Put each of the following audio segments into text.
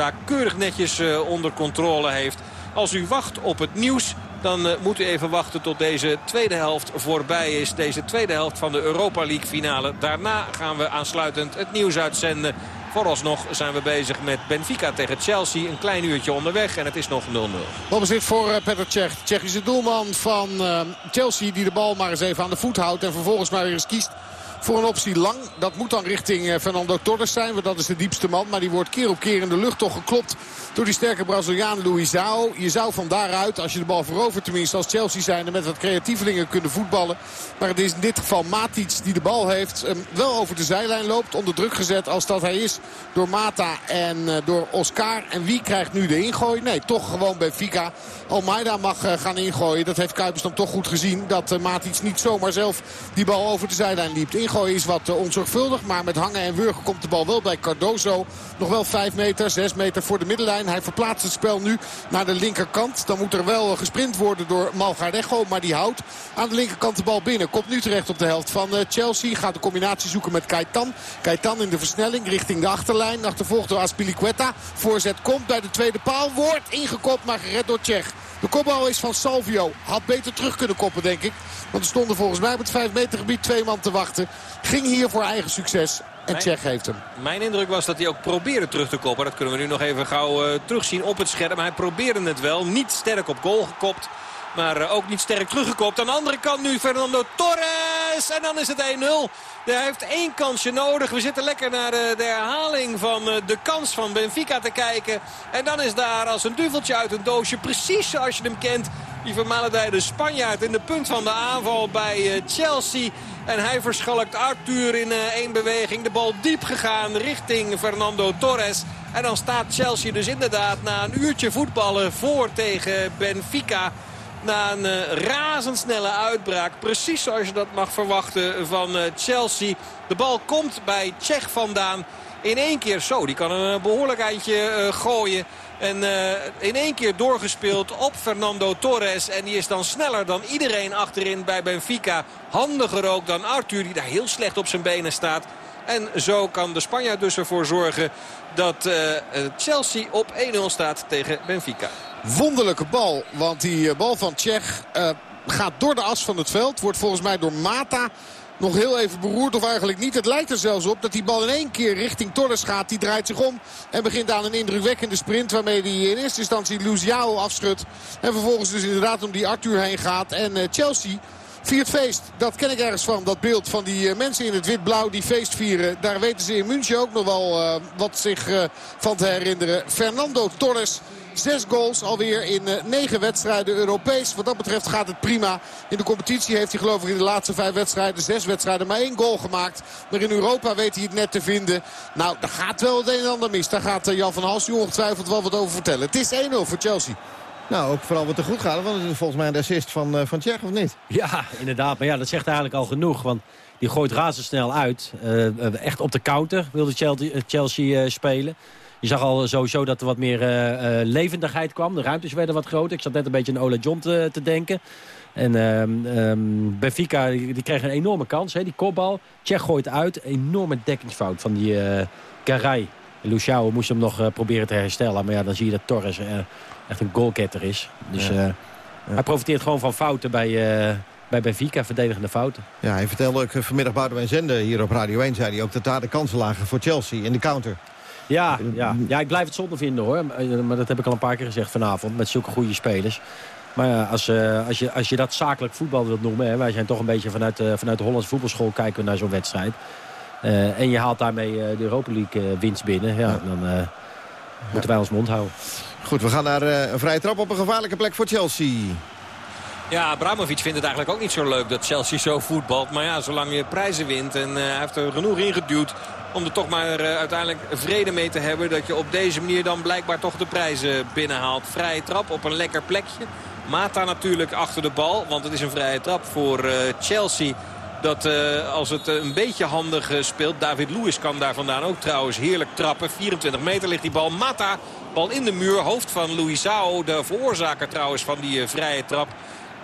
zaak keurig netjes onder controle heeft. Als u wacht op het nieuws, dan moet u even wachten tot deze tweede helft voorbij is. Deze tweede helft van de Europa League finale. Daarna gaan we aansluitend het nieuws uitzenden. Vooralsnog zijn we bezig met Benfica tegen Chelsea. Een klein uurtje onderweg en het is nog 0-0. Wat dit voor uh, Petr Cech. Tsjechische doelman van Chelsea die de bal maar eens even aan de voet houdt. En vervolgens maar weer eens kiest voor een optie lang. Dat moet dan richting uh, Fernando Torres zijn. Want dat is de diepste man. Maar die wordt keer op keer in de lucht toch geklopt door die sterke Braziliaan Luizao. Je zou van daaruit, als je de bal verovert tenminste als Chelsea zijn... met wat creatievelingen kunnen voetballen. Maar het is in dit geval Matic die de bal heeft. wel over de zijlijn loopt, onder druk gezet als dat hij is door Mata en uh, door Oscar. En wie krijgt nu de ingooi? Nee, toch gewoon Benfica. Almeida mag uh, gaan ingooien. Dat heeft Kuipers dan toch goed gezien. Dat Matic niet zomaar zelf die bal over de zijlijn liep. Ingooien is wat onzorgvuldig. Maar met hangen en wurgen komt de bal wel bij Cardozo. Nog wel 5 meter, 6 meter voor de middenlijn. Hij verplaatst het spel nu naar de linkerkant. Dan moet er wel gesprint worden door Malgarejo. Maar die houdt aan de linkerkant de bal binnen. Komt nu terecht op de helft van Chelsea. Gaat de combinatie zoeken met Kaitan. Kaitan in de versnelling richting de achterlijn. Achtervolgd door Aspilicueta. Voorzet komt bij de tweede paal. Wordt ingekopt maar gered door Tsjech. De kopbal is van Salvio. Had beter terug kunnen koppen denk ik. Want er stonden volgens mij op het 5 meter gebied twee man te wachten. Ging hier voor eigen succes. En Tsjech heeft hem. Mijn indruk was dat hij ook probeerde terug te koppen. Dat kunnen we nu nog even gauw uh, terugzien op het scherm. Hij probeerde het wel. Niet sterk op goal gekopt. Maar uh, ook niet sterk teruggekopt. Aan de andere kant nu Fernando Torres. En dan is het 1-0. Hij heeft één kansje nodig. We zitten lekker naar de, de herhaling van uh, de kans van Benfica te kijken. En dan is daar als een duveltje uit een doosje. Precies zoals je hem kent. Die vermalendijde Spanjaard in de punt van de aanval bij Chelsea. En hij verschalkt Arthur in één beweging. De bal diep gegaan richting Fernando Torres. En dan staat Chelsea dus inderdaad na een uurtje voetballen voor tegen Benfica. Na een uh, razendsnelle uitbraak. Precies zoals je dat mag verwachten van uh, Chelsea. De bal komt bij Tsjech vandaan. In één keer zo. Die kan een behoorlijk eindje gooien. En in één keer doorgespeeld op Fernando Torres. En die is dan sneller dan iedereen achterin bij Benfica. Handiger ook dan Arthur die daar heel slecht op zijn benen staat. En zo kan de Spanjaard dus ervoor zorgen dat Chelsea op 1-0 staat tegen Benfica. Wonderlijke bal, want die bal van Tsjech uh, gaat door de as van het veld. Wordt volgens mij door Mata nog heel even beroerd of eigenlijk niet. Het lijkt er zelfs op dat die bal in één keer richting Torres gaat. Die draait zich om en begint aan een indrukwekkende sprint. Waarmee hij in eerste instantie Luciao afschudt. En vervolgens dus inderdaad om die Arthur heen gaat. En uh, Chelsea viert feest. Dat ken ik ergens van. Dat beeld van die mensen in het wit-blauw die feest vieren. Daar weten ze in München ook nog wel wat zich van te herinneren. Fernando Torres Zes goals alweer in negen wedstrijden Europees. Wat dat betreft gaat het prima. In de competitie heeft hij geloof ik in de laatste vijf wedstrijden, zes wedstrijden, maar één goal gemaakt. Maar in Europa weet hij het net te vinden. Nou, daar gaat wel het een en ander mis. Daar gaat Jan van Hals ongetwijfeld wel wat over vertellen. Het is 1-0 voor Chelsea. Nou, ook vooral wat er goed gaat. Want het is volgens mij een assist van, uh, van Tsjech, of niet? Ja, inderdaad. Maar ja, dat zegt eigenlijk al genoeg. Want die gooit razendsnel uit. Uh, echt op de counter wilde Chelsea, Chelsea uh, spelen. Je zag al sowieso dat er wat meer uh, uh, levendigheid kwam. De ruimtes werden wat groter. Ik zat net een beetje aan Ola John te, te denken. En um, um, Benfica die, die, kreeg een enorme kans. Hè, die kopbal. Tsjech gooit uit. Enorme dekkingsfout van die uh, Garay. Luciao moest hem nog proberen te herstellen. Maar ja, dan zie je dat Torres echt een goalgetter is. Dus ja. Ja. hij profiteert gewoon van fouten bij bij Benfica, verdedigende fouten. Ja, hij vertelde ook vanmiddag Boudewijn Zende hier op Radio 1... zei hij ook dat daar de kansen lagen voor Chelsea in de counter. Ja, ja. ja, ik blijf het zonde vinden hoor. Maar dat heb ik al een paar keer gezegd vanavond. Met zulke goede spelers. Maar ja, als, uh, als, je, als je dat zakelijk voetbal wilt noemen... Hè, wij zijn toch een beetje vanuit, uh, vanuit de Hollandse voetbalschool... kijken we naar zo'n wedstrijd. Uh, en je haalt daarmee de Europa League winst binnen. Ja, ja. Dan moeten wij ons mond houden. Goed, we gaan naar een vrije trap op een gevaarlijke plek voor Chelsea. Ja, Abramovic vindt het eigenlijk ook niet zo leuk dat Chelsea zo voetbalt. Maar ja, zolang je prijzen wint en hij heeft er genoeg ingeduwd om er toch maar uh, uiteindelijk vrede mee te hebben. Dat je op deze manier dan blijkbaar toch de prijzen binnenhaalt. Vrije trap op een lekker plekje. Mata natuurlijk achter de bal. Want het is een vrije trap voor uh, Chelsea. Dat als het een beetje handig speelt. David Lewis kan daar vandaan ook trouwens heerlijk trappen. 24 meter ligt die bal. Mata, bal in de muur. Hoofd van Luisao. De veroorzaker trouwens van die vrije trap.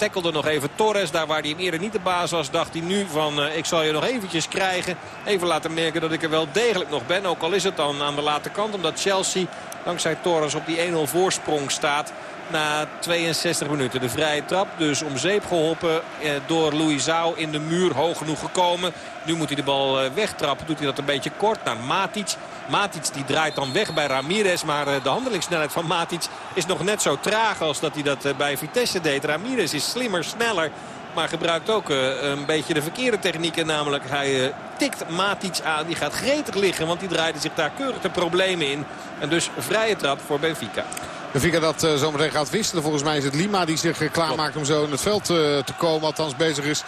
Tackelde nog even Torres. Daar waar hij eerder niet de baas was, dacht hij nu van ik zal je nog eventjes krijgen. Even laten merken dat ik er wel degelijk nog ben. Ook al is het dan aan de late kant. Omdat Chelsea dankzij Torres op die 1-0 voorsprong staat na 62 minuten. De vrije trap dus om zeep geholpen eh, door Louisao in de muur hoog genoeg gekomen. Nu moet hij de bal eh, wegtrappen. Doet hij dat een beetje kort naar Matic. Matic die draait dan weg bij Ramirez. Maar eh, de handelingssnelheid van Matic is nog net zo traag als dat hij dat bij Vitesse deed. Ramirez is slimmer, sneller. Maar gebruikt ook een beetje de verkeerde technieken. Namelijk hij tikt Matic aan. Die gaat gretig liggen. Want die draaide zich daar keurig de problemen in. En dus vrije trap voor Benfica. Benfica dat uh, zometeen gaat wisselen. Volgens mij is het Lima die zich klaarmaakt om zo in het veld te komen. Althans bezig is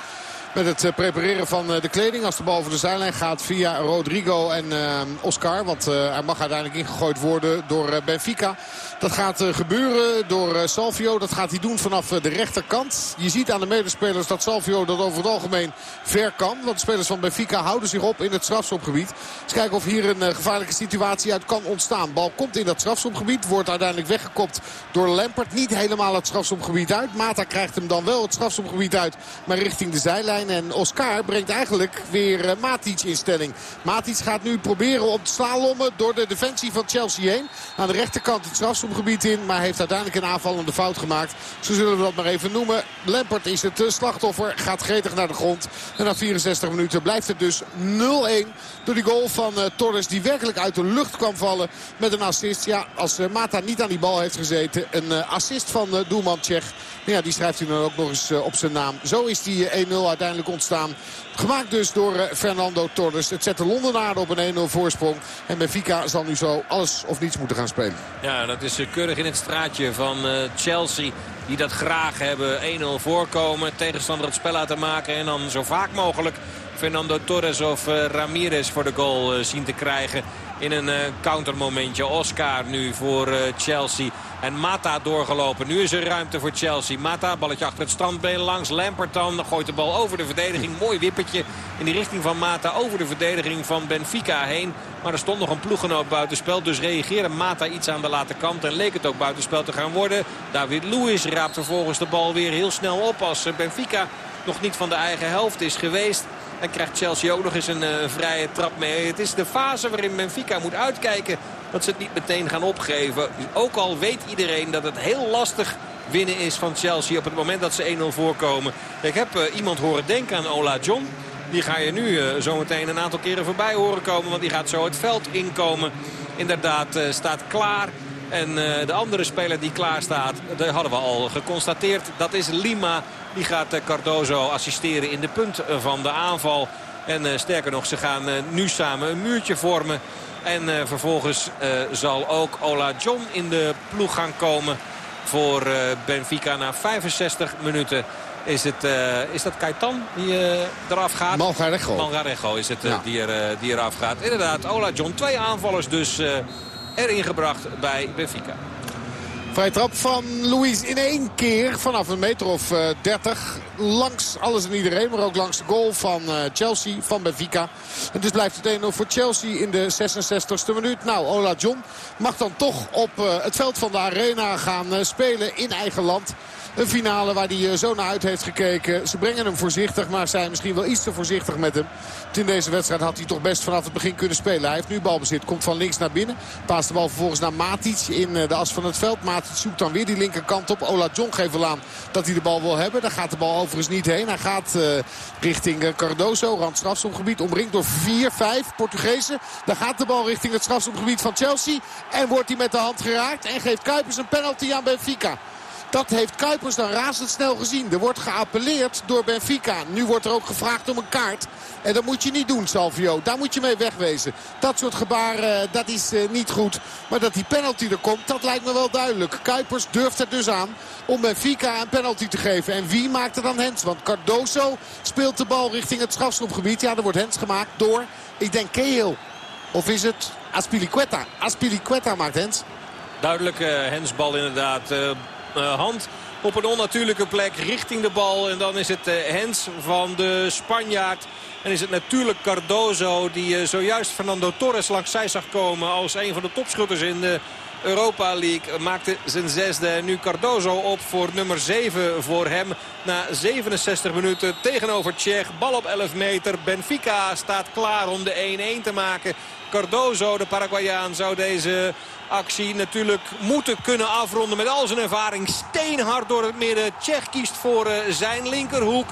met het eh, prepareren van eh, de kleding. Als de bal over de zijlijn gaat via Rodrigo en eh, Oscar. Want hij mag uiteindelijk ingegooid worden door Benfica. Dat gaat gebeuren door Salvio. Dat gaat hij doen vanaf de rechterkant. Je ziet aan de medespelers dat Salvio dat over het algemeen ver kan. Want de spelers van Benfica houden zich op in het strafschopgebied. Eens kijken of hier een gevaarlijke situatie uit kan ontstaan. Bal komt in dat strafschopgebied. Wordt uiteindelijk weggekopt door Lampert. Niet helemaal het strafschopgebied uit. Mata krijgt hem dan wel het strafschopgebied uit. Maar richting de zijlijn. En Oscar brengt eigenlijk weer eh, Matic in stelling. Matic gaat nu proberen om te slalommen door de defensie van Chelsea heen. Aan de rechterkant het strafschopgebied in. Maar heeft uiteindelijk een aanvallende fout gemaakt. Zo zullen we dat maar even noemen. Lampert is het eh, slachtoffer. Gaat gretig naar de grond. En na 64 minuten blijft het dus 0-1. Door die goal van uh, Torres die werkelijk uit de lucht kwam vallen met een assist. Ja, als uh, Mata niet aan die bal heeft gezeten. Een uh, assist van doelman Tsjech. Ja, die schrijft hij dan ook nog eens op zijn naam. Zo is die 1-0 uiteindelijk ontstaan. Gemaakt dus door eh, Fernando Torres. Het zet de Londenaren op een 1-0 voorsprong. En Benfica zal nu zo alles of niets moeten gaan spelen. Ja, dat is eh, keurig in het straatje van eh, Chelsea. Die dat graag hebben. 1-0 voorkomen. Tegenstander het spel laten maken. En dan zo vaak mogelijk Fernando Torres of Ramirez voor de goal zien te krijgen. In een countermomentje. Oscar nu voor Chelsea. En Mata doorgelopen. Nu is er ruimte voor Chelsea. Mata, balletje achter het standbeen langs. Lampert dan gooit de bal over de verdediging. Mooi wippertje in de richting van Mata over de verdediging van Benfica heen. Maar er stond nog een ploeggenoot buitenspel. Dus reageerde Mata iets aan de late kant. En leek het ook buitenspel te gaan worden. David Luiz raapt vervolgens de bal weer heel snel op. Als Benfica nog niet van de eigen helft is geweest. En krijgt Chelsea ook nog eens een uh, vrije trap mee. Het is de fase waarin Benfica moet uitkijken dat ze het niet meteen gaan opgeven. Ook al weet iedereen dat het heel lastig winnen is van Chelsea op het moment dat ze 1-0 voorkomen. Ik heb uh, iemand horen denken aan Ola John. Die ga je nu uh, zometeen een aantal keren voorbij horen komen. Want die gaat zo het veld inkomen. Inderdaad staat klaar. En de andere speler die klaar staat, dat hadden we al geconstateerd. Dat is Lima. Die gaat Cardozo assisteren in de punt van de aanval. En sterker nog, ze gaan nu samen een muurtje vormen. En vervolgens zal ook Ola John in de ploeg gaan komen voor Benfica na 65 minuten. Is, het, is dat Kaitan die eraf gaat? Malgarejo. Malgarejo is het ja. die, er, die eraf gaat. Inderdaad, Ola John. Twee aanvallers dus erin gebracht bij Benfica. Vrij trap van Louis in één keer vanaf een meter of uh, 30. Langs alles en iedereen, maar ook langs de goal van uh, Chelsea, van Benfica. En dus blijft het 1-0 voor Chelsea in de 66e minuut. Nou, Ola John mag dan toch op uh, het veld van de arena gaan spelen in eigen land. Een finale waar hij zo naar uit heeft gekeken. Ze brengen hem voorzichtig, maar zijn misschien wel iets te voorzichtig met hem. In deze wedstrijd had hij toch best vanaf het begin kunnen spelen. Hij heeft nu balbezit, komt van links naar binnen. Paast de bal vervolgens naar Matic in de as van het veld. Matic zoekt dan weer die linkerkant op. Ola John geeft wel aan dat hij de bal wil hebben. Daar gaat de bal overigens niet heen. Hij gaat uh, richting Cardoso, rand strafstomgebied. Omringd door 4, 5 Portugezen. Dan gaat de bal richting het strafstomgebied van Chelsea. En wordt hij met de hand geraakt. En geeft Kuipers een penalty aan Benfica. Dat heeft Kuipers dan razendsnel gezien. Er wordt geappelleerd door Benfica. Nu wordt er ook gevraagd om een kaart. En dat moet je niet doen, Salvio. Daar moet je mee wegwezen. Dat soort gebaren, dat is uh, niet goed. Maar dat die penalty er komt, dat lijkt me wel duidelijk. Kuipers durft er dus aan om Benfica een penalty te geven. En wie maakt er dan hens? Want Cardoso speelt de bal richting het strafschopgebied. Ja, er wordt hens gemaakt door, ik denk, Cahill. Of is het Aspilicueta? Aspilicueta maakt hens. Duidelijke hensbal inderdaad. Uh, hand op een onnatuurlijke plek richting de bal. En dan is het uh, Hens van de Spanjaard. En is het natuurlijk Cardozo die uh, zojuist Fernando Torres langs zij zag komen als een van de topschutters in de Europa League. Maakte zijn zesde. En nu Cardozo op voor nummer 7 voor hem. Na 67 minuten tegenover Tsjech. Bal op 11 meter. Benfica staat klaar om de 1-1 te maken. Cardozo, de Paraguayaan, zou deze actie natuurlijk moeten kunnen afronden met al zijn ervaring. Steenhard door het midden. Tsjech kiest voor uh, zijn linkerhoek.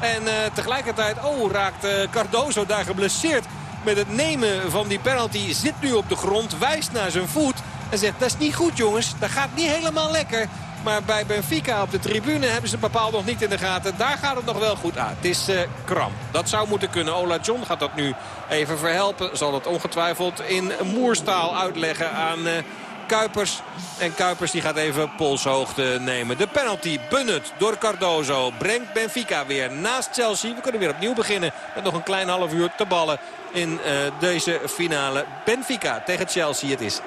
En uh, tegelijkertijd oh, raakt uh, Cardozo daar geblesseerd met het nemen van die penalty. Zit nu op de grond, wijst naar zijn voet. En zegt, dat is niet goed jongens, dat gaat niet helemaal lekker. Maar bij Benfica op de tribune hebben ze bepaald nog niet in de gaten. Daar gaat het nog wel goed aan. Het is uh, kram. Dat zou moeten kunnen. Ola John gaat dat nu even verhelpen. Zal het ongetwijfeld in moerstaal uitleggen aan... Uh, Kuipers. En Kuipers die gaat even polshoogte nemen. De penalty benut door Cardozo brengt Benfica weer naast Chelsea. We kunnen weer opnieuw beginnen met nog een klein half uur te ballen in uh, deze finale. Benfica tegen Chelsea. Het is 1-1.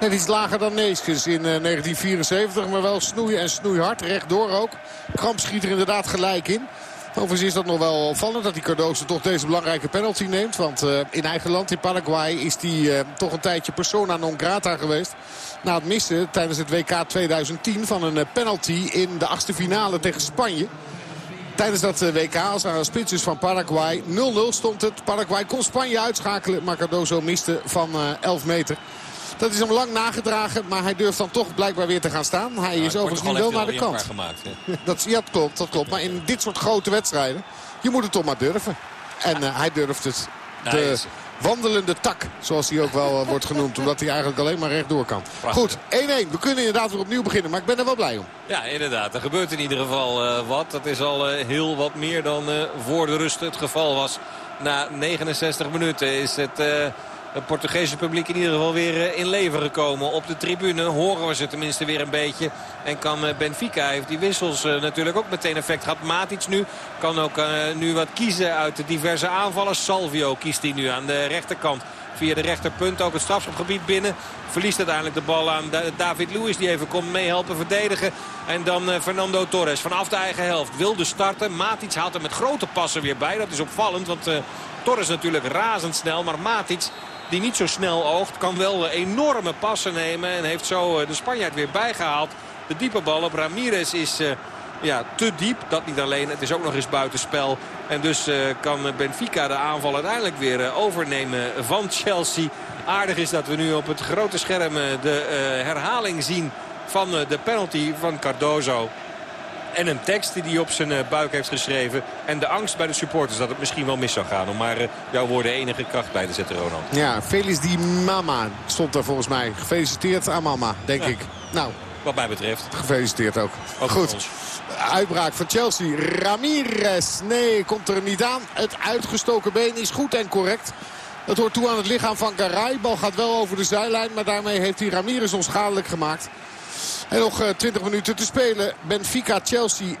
Net iets lager dan Neeskens in uh, 1974. Maar wel snoeien en snoeihard. Rechtdoor ook. Kramp schiet er inderdaad gelijk in. Overigens is dat nog wel opvallend dat die Cardozo toch deze belangrijke penalty neemt. Want uh, in eigen land, in Paraguay, is hij uh, toch een tijdje persona non grata geweest. Na het missen tijdens het WK 2010 van een uh, penalty in de achtste finale tegen Spanje. Tijdens dat WK als spits is van Paraguay 0-0 stond het. Paraguay kon Spanje uitschakelen, maar Cardozo miste van 11 meter. Dat is hem lang nagedragen, maar hij durft dan toch blijkbaar weer te gaan staan. Hij Ja, is overigens nu wel naar de kant. Gemaakt? Dat, ja, dat klopt, dat klopt. Maar in dit soort grote wedstrijden, je moet het toch maar durven. En uh, hij durft het. De wandelende tak, zoals hij ook wel uh, wordt genoemd. Omdat hij eigenlijk alleen maar rechtdoor kan. Prachtig. Goed, 1-1. We kunnen inderdaad weer opnieuw beginnen. Maar ik ben er wel blij om. Ja, inderdaad. Er gebeurt in ieder geval eh, wat. Dat is al eh, heel wat meer dan eh, voor de rust het geval was. Na 69 minuten is het... het Portugese publiek in ieder geval weer eh, in leven gekomen. Op de tribune horen we ze tenminste weer een beetje. En kan eh, Benfica, heeft die wissels eh, natuurlijk ook meteen effect gehad. Matic nu kan ook nu wat kiezen uit de diverse aanvallen. Salvio kiest hij nu aan de rechterkant. Via de rechterpunt ook het strafschopgebied binnen. Verliest uiteindelijk de bal aan Da- David Luiz. Die even komt meehelpen verdedigen. En dan Fernando Torres vanaf de eigen helft. Wilde starten. Matic haalt er met grote passen weer bij. Dat is opvallend. Want eh, Torres natuurlijk razendsnel. Maar Matic die niet zo snel oogt. Kan wel enorme passen nemen. En heeft zo eh, de Spanjaard weer bijgehaald. De diepe bal op Ramirez is eh, ja, te diep. Dat niet alleen. Het is ook nog eens buitenspel. En dus eh, kan Benfica de aanval uiteindelijk weer overnemen van Chelsea. Aardig is dat we nu op het grote scherm de herhaling zien van de penalty van Cardozo. En een tekst die hij op zijn eh, buik heeft geschreven. En de angst bij de supporters dat het misschien wel mis zou gaan. Om maar eh, jouw woorden enige kracht bij te zetten, Ronald. Ja, Felis die mama stond er volgens mij. Gefeliciteerd aan mama, denk Ja. ik. Nou, Wat mij betreft. gefeliciteerd ook. Ook Goed. Uitbraak van Chelsea. Ramirez. Nee, komt er niet aan. Het uitgestoken been is goed en correct. Het hoort toe aan het lichaam van Garay. Bal gaat wel over de zijlijn. Maar daarmee heeft hij Ramirez onschadelijk gemaakt. En nog eh, 20 minuten te spelen. Benfica-Chelsea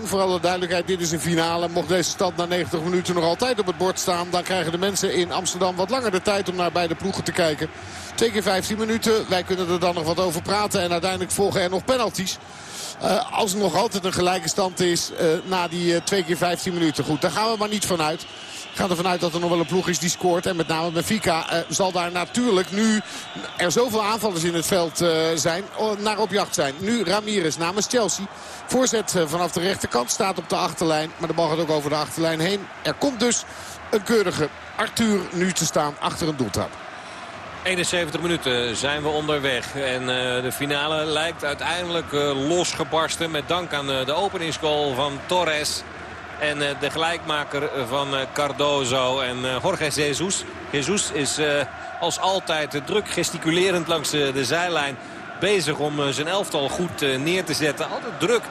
1-1. Voor alle duidelijkheid, dit is een finale. Mocht deze stand na 90 minuten nog altijd op het bord staan... dan krijgen de mensen in Amsterdam wat langer de tijd om naar beide ploegen te kijken. Twee keer 15 minuten. Wij kunnen er dan nog wat over praten. En uiteindelijk volgen er nog penalties. Eh, als er nog altijd een gelijke stand is eh, na die eh, twee keer 15 minuten. Goed, daar gaan we maar niet vanuit. Ik ga ervan uit dat er nog wel een ploeg is die scoort. En met name Benfica eh, zal daar natuurlijk nu er zoveel aanvallers in het veld eh, zijn. naar op jacht zijn. Nu Ramirez namens Chelsea. Voorzet eh, vanaf de rechterkant staat op de achterlijn. Maar de bal gaat ook over de achterlijn heen. Er komt dus een keurige Arthur nu te staan achter een doeltrap. 71 minuten zijn we onderweg. En de finale lijkt uiteindelijk losgebarsten. Met dank aan de openingsgoal van Torres. En eh, de gelijkmaker van eh, Cardozo en eh, Jorge Jesus. Jesus is als altijd druk gesticulerend langs de zijlijn. Bezig om zijn elftal goed neer te zetten. Altijd druk.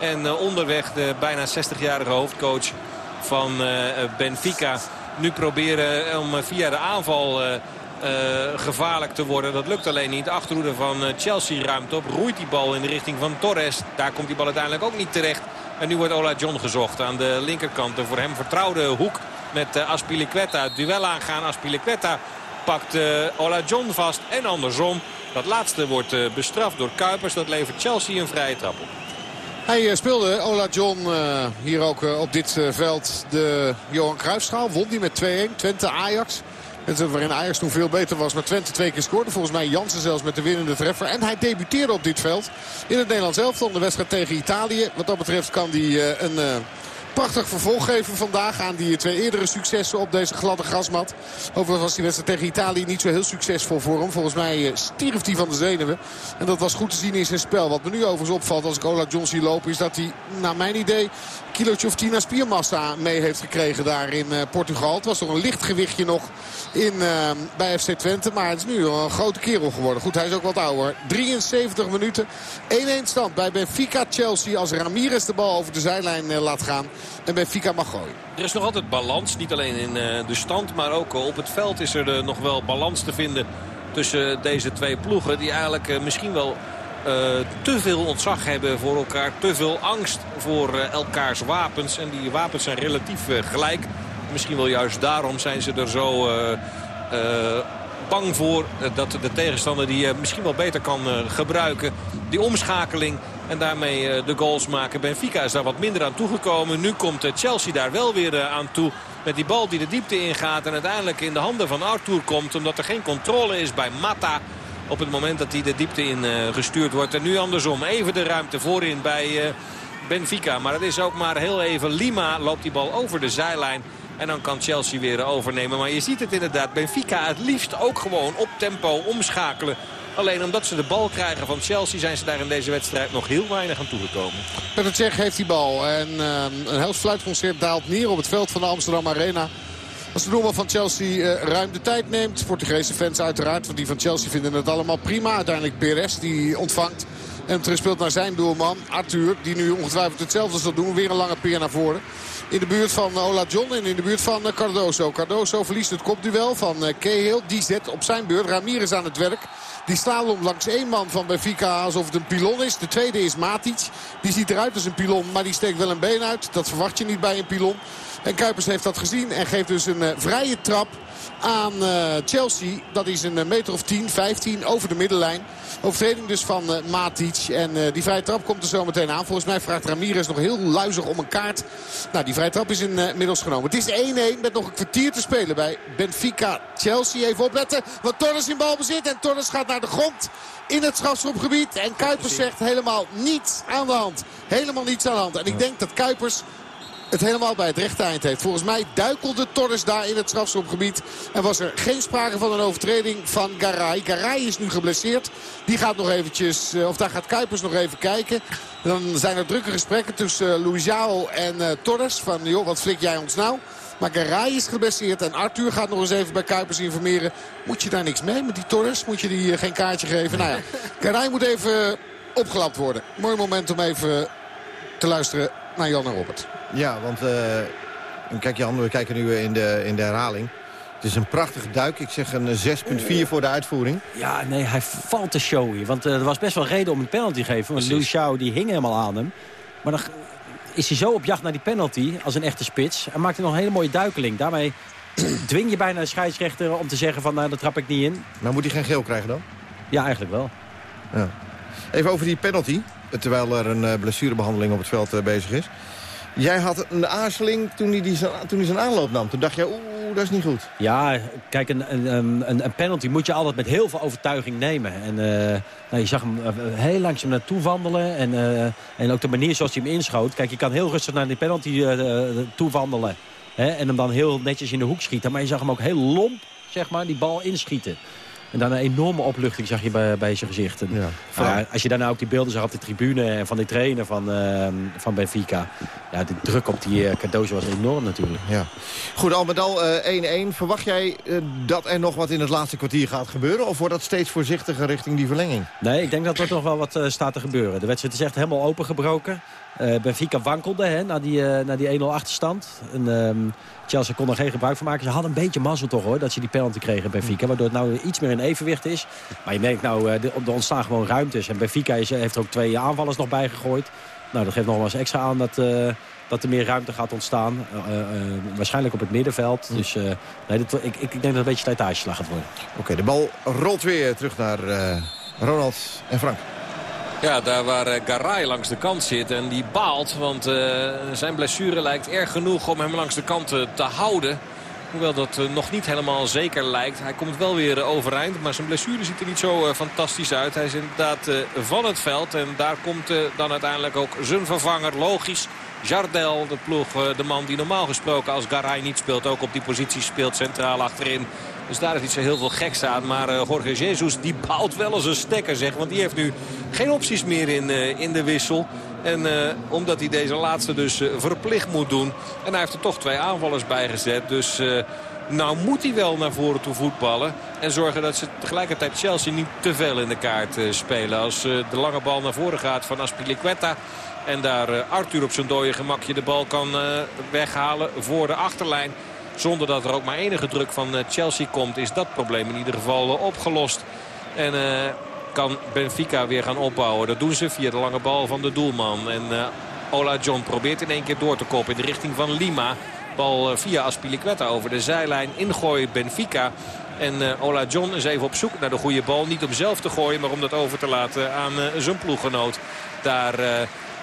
En onderweg de bijna 60-jarige hoofdcoach van Benfica. Nu proberen om via de aanval gevaarlijk te worden. Dat lukt alleen niet. De achterhoede van Chelsea ruimt op. Roeit die bal in de richting van Torres. Daar komt die bal uiteindelijk ook niet terecht. En nu wordt Ola John gezocht aan de linkerkant. De voor hem vertrouwde hoek met uh, Aspilicueta. Het duel aangaan. Aspilicueta pakt uh, Ola John vast. En andersom. Dat laatste wordt uh, bestraft door Kuipers. Dat levert Chelsea een vrije trap op. Hij speelde, Ola John, hier ook op dit veld de Johan Cruijffschaal. Won die met 2-1. Twente Ajax. Het waarin Ajax toen veel beter was. Maar Twente twee keer scoorde. Volgens mij Jansen zelfs met de winnende treffer. En hij debuteerde op dit veld. In het Nederlands elftal. De wedstrijd tegen Italië. Wat dat betreft kan hij een prachtig vervolg geven vandaag aan die twee eerdere successen op deze gladde grasmat. Overigens was die wedstrijd tegen Italië niet zo heel succesvol voor hem. Volgens mij eh, stierf hij van de zenuwen. En dat was goed te zien in zijn spel. Wat me nu overigens opvalt als ik Ola John zie is dat hij, naar mijn idee, kilootje of tien spiermassa mee heeft gekregen daar in uh, Portugal. Het was toch een licht gewichtje nog in, uh, bij FC Twente. Maar het is nu een grote kerel geworden. Goed, hij is ook wat ouder. 73 minuten. 1-1 stand bij Benfica Chelsea als Ramirez de bal over de zijlijn laat gaan. En Benfica mag gooien. Er is nog altijd balans. Niet alleen in de stand, maar ook op het veld is er nog wel balans te vinden tussen deze twee ploegen. Die eigenlijk misschien wel te veel ontzag hebben voor elkaar. Te veel angst voor elkaars wapens. En die wapens zijn relatief gelijk. Misschien wel juist daarom zijn ze er zo bang voor. dat de tegenstander die misschien wel beter kan gebruiken. Die omschakeling en daarmee de goals maken. Benfica is daar wat minder aan toegekomen. Nu komt Chelsea daar wel weer aan toe. Met die bal die de diepte ingaat en uiteindelijk in de handen van Arthur komt. Omdat er geen controle is bij Mata op het moment dat hij de diepte in gestuurd wordt. En nu andersom. Even de ruimte voorin bij Benfica. Maar het is ook maar heel even. Lima loopt die bal over de zijlijn. En dan kan Chelsea weer overnemen. Maar je ziet het inderdaad. Benfica het liefst ook gewoon op tempo omschakelen. Alleen omdat ze de bal krijgen van Chelsea zijn ze daar in deze wedstrijd nog heel weinig aan toegekomen. Petr Cech heeft die bal. En uh, een heel fluitconcert daalt neer op het veld van de Amsterdam Arena. Als de doelman van Chelsea uh, ruim de tijd neemt. Portugese fans uiteraard. Want die van Chelsea vinden het allemaal prima. Uiteindelijk Perez die ontvangt. En terug speelt naar zijn doelman Arthur. Die nu ongetwijfeld hetzelfde zal doen. Weer een lange peer naar voren. In de buurt van Ola John en in de buurt van Cardoso. Cardoso verliest het kopduel van Cahill. Die zet op zijn beurt Ramirez aan het werk. Die slalom langs één man van Benfica alsof het een pilon is. De tweede is Matic. Die ziet eruit als een pilon, maar die steekt wel een been uit. Dat verwacht je niet bij een pilon. En Kuipers heeft dat gezien en geeft dus een uh, vrije trap aan uh, Chelsea. Dat is een meter of 10, 15 over de middenlijn. Overtreding dus van Matic. En die vrije trap komt er zo meteen aan. Volgens mij vraagt Ramirez nog heel luizig om een kaart. Nou, die vrije trap is inmiddels genomen. Het is 1-1 met nog een kwartier te spelen bij Benfica. Chelsea even opletten. Want Torres in balbezit. En Torres gaat naar de grond in het strafschopgebied. En Kuipers zegt helemaal niets aan de hand. Helemaal niets aan de hand. En ik denk dat Kuipers het helemaal bij het rechte eind heeft. Volgens mij duikelde Torres daar in het strafschopgebied. En was er geen sprake van een overtreding van Garay. Garay is nu geblesseerd. Die gaat nog eventjes, of daar gaat Kuipers nog even kijken. Dan zijn er drukke gesprekken tussen Luizao en Torres. Van joh, wat flik jij ons nou? Maar Garay is geblesseerd en Arthur gaat nog eens even bij Kuipers informeren. Moet je daar niks mee met die Torres? Moet je die geen kaartje geven? Nou ja, Garay moet even opgelapt worden. Mooi moment om even te luisteren naar Jan en Robert. Ja, want uh, kijk Jan, we kijken nu in de, in de herhaling. Het is een prachtige duik. Ik zeg een 6,4 voor de uitvoering. Ja, nee, hij valt te showy. Want uh, er was best wel reden om een penalty te geven. Want Lu Xiao die hing helemaal aan hem. Maar dan is hij zo op jacht naar die penalty als een echte spits. En maakt hij nog een hele mooie duikeling. Daarmee dwing je bijna de scheidsrechter om te zeggen van nou, dat trap ik niet in. Maar moet hij geen geel krijgen dan? Ja, eigenlijk wel. Ja. Even over die penalty. Terwijl er een blessurebehandeling op het veld bezig is. Jij had een aarzeling toen hij, die, toen hij zijn aanloop nam. Toen dacht je, oeh, dat is niet goed. Ja, kijk, een, een, een, penalty moet je altijd met heel veel overtuiging nemen. En uh, nou, je zag hem heel langzaam naartoe wandelen. En, uh, en ook de manier zoals hij hem inschoot. Kijk, je kan heel rustig naar die penalty uh, toe wandelen. Hè, en hem dan heel netjes in de hoek schieten. Maar je zag hem ook heel lomp, zeg maar, die bal inschieten. En dan een enorme opluchting zag je bij, bij zijn gezicht. En, ja. als je daarna ook die beelden zag op de tribune en van die trainer van, uh, van Benfica. Ja, de druk op die uh, cadeaus was enorm natuurlijk. Ja. Goed, al met al 1-1. Verwacht jij dat er nog wat in het laatste kwartier gaat gebeuren? Of wordt dat steeds voorzichtiger richting die verlenging? Nee, ik denk dat er nog wel wat staat te gebeuren. De wedstrijd is echt helemaal opengebroken. Uh, Benfica wankelde hè, na die, uh, na die 1-0 achterstand. En, um, Chelsea kon er geen gebruik van maken. Ze hadden een beetje mazzel toch hoor, dat ze die penalty kregen bij Benfica. Waardoor het nou iets meer in evenwicht is. Maar je merkt nou, uh, er ontstaan gewoon ruimtes. En Benfica is, heeft er ook twee aanvallers nog bijgegooid. Nou, dat geeft nog wel eens extra aan dat, dat er meer ruimte gaat ontstaan. waarschijnlijk op het middenveld. Dus nee, dat, ik, ik denk dat het een beetje slijtageslag gaat worden. Oké, de bal rolt weer terug naar Ronald en Frank. Ja, daar waar uh, Garay langs de kant zit en die baalt. Want uh, zijn blessure lijkt erg genoeg om hem langs de kant uh, te houden. Hoewel dat nog niet helemaal zeker lijkt. Hij komt wel weer overeind. Maar zijn blessure ziet er niet zo fantastisch uit. Hij is inderdaad van het veld. En daar komt dan uiteindelijk ook zijn vervanger. Logisch. Jardel, de ploeg, de man die normaal gesproken als Garay niet speelt. Ook op die positie speelt centraal achterin. Dus daar is niet zo heel veel geks aan. Maar uh, Jorge Jesus die baalt wel als een stekker zeg. Want die heeft nu geen opties meer in, uh, in de wissel. En uh, omdat hij deze laatste dus verplicht moet doen. En hij heeft er toch twee aanvallers bij gezet. Dus nou moet hij wel naar voren toe voetballen. En zorgen dat ze tegelijkertijd Chelsea niet te veel in de kaart spelen. Als de lange bal naar voren gaat van Aspilicueta. En daar Arthur op zijn dode gemakje de bal kan weghalen voor de achterlijn. Zonder dat er ook maar enige druk van eh, Chelsea komt is dat probleem in ieder geval eh, opgelost. En uh, kan Benfica weer gaan opbouwen. Dat doen ze via de lange bal van de doelman. En Ola John probeert in één keer door te koppen in de richting van Lima. Bal via Aspilicueta over de zijlijn. Ingooi Benfica. En Ola John is even op zoek naar de goede bal. Niet om zelf te gooien, maar om dat over te laten aan zijn ploeggenoot. Daar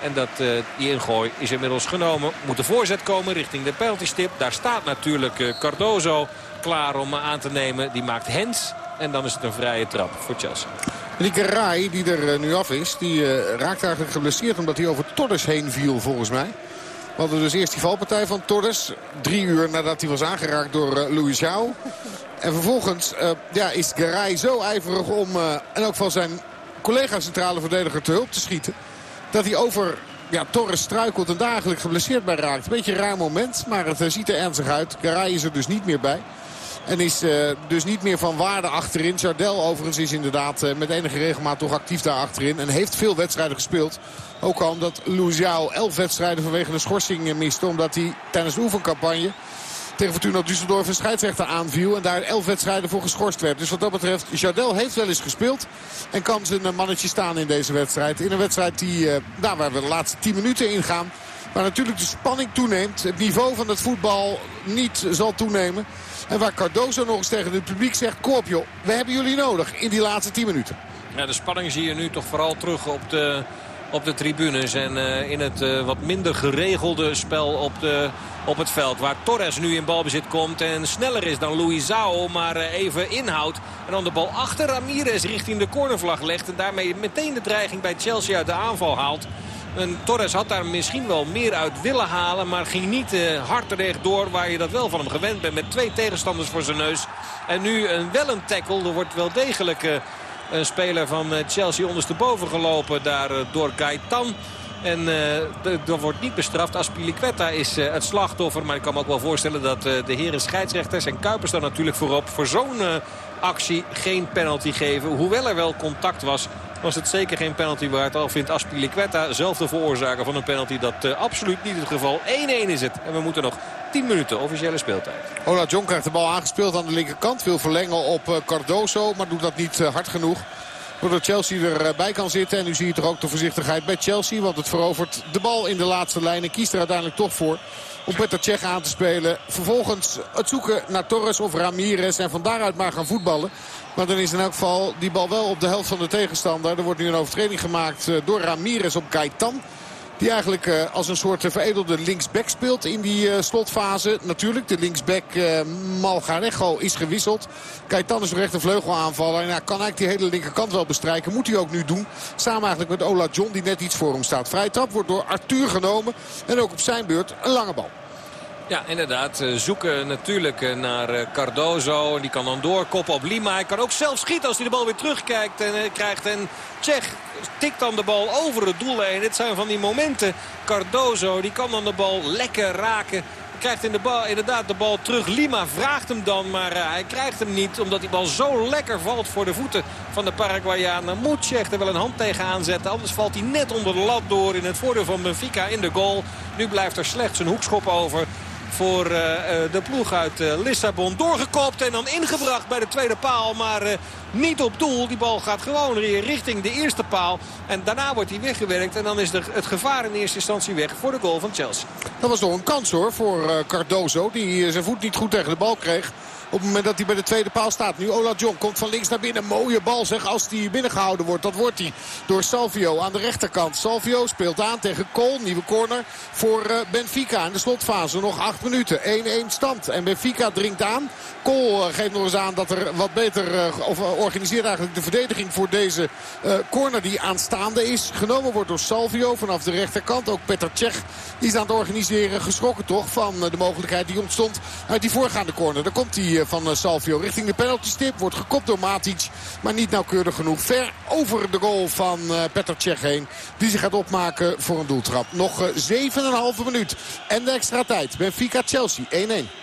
en dat, uh, die ingooi is inmiddels genomen. Moet de voorzet komen richting de penaltystip. Daar staat natuurlijk uh, Cardozo klaar om aan te nemen. Die maakt Hens. En dan is het een vrije trap voor Chelsea. Die die er uh, nu af is, die raakt eigenlijk geblesseerd omdat hij over Torres heen viel volgens mij. We hadden dus eerst die valpartij van Torres. Drie uur nadat hij was aangeraakt door uh, Louis Jou. En vervolgens ja, is Garay zo ijverig om, en ook van zijn collega centrale verdediger te hulp te schieten. Dat hij over ja, Torres struikelt en dagelijks geblesseerd bij raakt. Beetje een raar moment, maar het ziet er ernstig uit. Garay is er dus niet meer bij. En is uh, dus niet meer van waarde achterin. Jardel overigens is inderdaad uh, met enige regelmaat toch actief daar achterin. En heeft veel wedstrijden gespeeld. Ook al omdat Luciao elf wedstrijden vanwege een schorsing miste. Omdat hij tijdens de oefencampagne tegen Fortuna Düsseldorf een scheidsrechter aanviel. En daar elf wedstrijden voor geschorst werd. Dus wat dat betreft, Jardel heeft wel eens gespeeld. En kan zijn mannetje staan in deze wedstrijd. In een wedstrijd die, uh, nou, waar we de laatste 10 minuten ingaan. Waar natuurlijk de spanning toeneemt. Het niveau van het voetbal niet zal toenemen. En waar Cardozo nog eens tegen het publiek zegt... Koop joh, we hebben jullie nodig in die laatste 10 minuten. Ja, de spanning zie je nu toch vooral terug op de op de tribunes. En uh, in het uh, wat minder geregelde spel op, de, op het veld. Waar Torres nu in balbezit komt en sneller is dan Luisao. Maar uh, even inhoudt. En dan de bal achter Ramirez richting de cornervlag legt. En daarmee meteen de dreiging bij Chelsea uit de aanval haalt. En Torres had daar misschien wel meer uit willen halen. Maar ging niet uh, hard terecht door waar je dat wel van hem gewend bent. Met twee tegenstanders voor zijn neus. En nu een, wel een tackle. Er wordt wel degelijk... een speler van eh, Chelsea ondersteboven gelopen daar eh, door Gaetan. En uh, dat wordt niet bestraft. Aspilicueta is het slachtoffer. Maar ik kan me ook wel voorstellen dat de heren scheidsrechters en Kuipers daar natuurlijk voorop... voor zo'n actie geen penalty geven. Hoewel er wel contact was, was het zeker geen penalty waard. Al vindt Aspilicueta zelf de veroorzaker van een penalty. Dat absoluut niet het geval. 1-1 is het. En we moeten nog 10 minuten officiële speeltijd. Ola John krijgt de bal aangespeeld aan de linkerkant. Wil verlengen op Cardoso, maar doet dat niet hard genoeg. Doordat Chelsea erbij kan zitten. En nu zie je toch ook de voorzichtigheid bij Chelsea. Want het verovert de bal in de laatste lijn. En kiest er uiteindelijk toch voor om Peter Cech aan te spelen. Vervolgens het zoeken naar Torres of Ramirez. En van daaruit maar gaan voetballen. Maar dan is in elk geval die bal wel op de helft van de tegenstander. Er wordt nu een overtreding gemaakt door Ramirez op Gaetan. Die eigenlijk uh, als een soort veredelde linksback speelt in die uh, slotfase. Natuurlijk, de linksback uh, Malgarejo is gewisseld. Kaitan is nog echt een vleugelaanvaller. En hij kan eigenlijk die hele linkerkant wel bestrijken. Moet hij ook nu doen. Samen eigenlijk met Ola John die net iets voor hem staat. Vrije trap wordt door Arthur genomen. En ook op zijn beurt een lange bal. Ja, inderdaad. Zoeken natuurlijk naar Cardozo. Die kan dan doorkoppen op Lima. Hij kan ook zelf schieten als hij de bal weer terugkijkt en krijgt. En Tsjech tikt dan de bal over het doel heen. Dit zijn van die momenten. Cardozo die kan dan de bal lekker raken. Krijgt in de bal, inderdaad de bal terug. Lima vraagt hem dan, maar hij krijgt hem niet. Omdat die bal zo lekker valt voor de voeten van de Paraguayaan. Dan moet Tsjech er wel een hand tegen aanzetten. Anders valt hij net onder de lat door in het voordeel van Benfica in de goal. Nu blijft er slechts een hoekschop over voor uh, de ploeg uit uh, Lissabon. Doorgekopt en dan ingebracht bij de tweede paal. Maar niet op doel. Die bal gaat gewoon richting de eerste paal. En daarna wordt hij weggewerkt. En dan is het gevaar in eerste instantie weg voor de goal van Chelsea. Dat was toch een kans hoor voor Cardozo. Die zijn voet niet goed tegen de bal kreeg. Op het moment dat hij bij de tweede paal staat. Nu Ola John komt van links naar binnen. Mooie bal zeg als die binnengehouden wordt. Dat wordt hij door Salvio aan de rechterkant. Salvio speelt aan tegen Kool. Nieuwe corner voor eh, Benfica. In de slotfase nog acht minuten. 1-1 stand. En Benfica dringt aan. Kool eh, geeft nog eens aan dat er wat beter eh, of organiseert eigenlijk de verdediging voor deze corner die aanstaande is. Genomen wordt door Salvio vanaf de rechterkant. Ook Peter Cech is aan het organiseren. Geschrokken toch van de mogelijkheid die ontstond uit die voorgaande corner. Daar komt hij van eh, Salvio richting de penaltystip. Wordt gekopt door Matic. Maar niet nauwkeurig genoeg. Ver over de goal van uh, Petr Cech heen. Die zich gaat opmaken voor een doeltrap. Nog 7,5 eh, minuut. En de extra tijd. Benfica-Chelsea 1-1.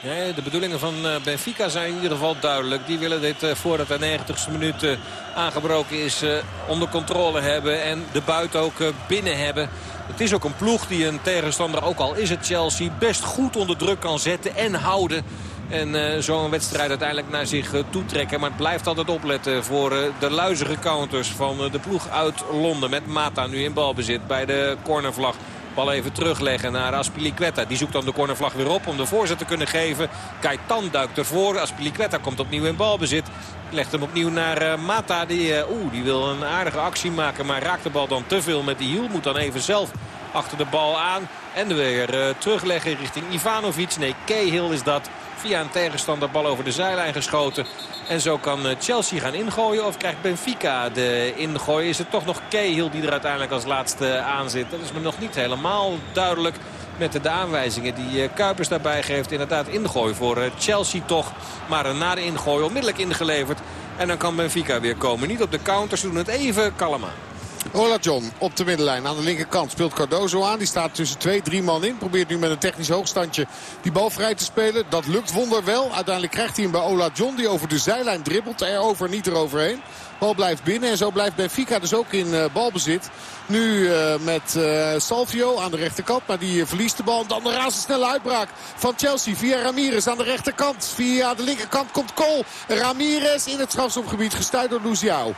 Ja, de bedoelingen van Benfica zijn in ieder geval duidelijk. Die willen dit voordat de 90ste minuut aangebroken is onder controle hebben. En de buiten ook binnen hebben. Het is ook een ploeg die een tegenstander, ook al is het Chelsea, best goed onder druk kan zetten en houden. En uh, zo'n wedstrijd uiteindelijk naar zich uh, toetrekken. Maar het blijft altijd opletten voor uh, de luizige counters van de ploeg uit Londen. Met Mata nu in balbezit bij de cornervlag. Bal even terugleggen naar Aspiliqueta. Die zoekt dan de cornervlag weer op om de voorzet te kunnen geven. Kaitan duikt ervoor. Aspiliqueta komt opnieuw in balbezit. Legt hem opnieuw naar Mata. Die, die wil een aardige actie maken. Maar raakt de bal dan te veel met die hiel. Moet dan even zelf achter de bal aan. En weer terugleggen richting Ivanovic. Nee, Cahill is dat. Via een tegenstander bal over de zijlijn geschoten. En zo kan eh, Chelsea gaan ingooien. Of krijgt Benfica de ingooi. Is het toch nog Cahill die er uiteindelijk als laatste aan zit. Dat is me nog niet helemaal duidelijk. Met de aanwijzingen die eh, Kuipers daarbij geeft. Inderdaad ingooi voor eh, Chelsea toch. Maar na de ingooi onmiddellijk ingeleverd. En dan kan Benfica weer komen. Niet op de counters. Doen het even kalm aan. Ola John op de middenlijn. Aan de linkerkant speelt Cardozo aan. Die staat tussen twee, drie man in. Probeert nu met een technisch hoogstandje die bal vrij te spelen. Dat lukt wonderwel. Uiteindelijk krijgt hij hem bij Ola John. Die over de zijlijn dribbelt. Erover, niet eroverheen. Bal blijft binnen. En zo blijft Benfica dus ook in uh, balbezit. Nu uh, met uh, Salvio aan de rechterkant. Maar die verliest de bal. Dan de razendsnelle uitbraak van Chelsea. Via Ramirez aan de rechterkant. Via de linkerkant komt Cole. Ramirez in het strafschopgebied gestuurd door Luciao.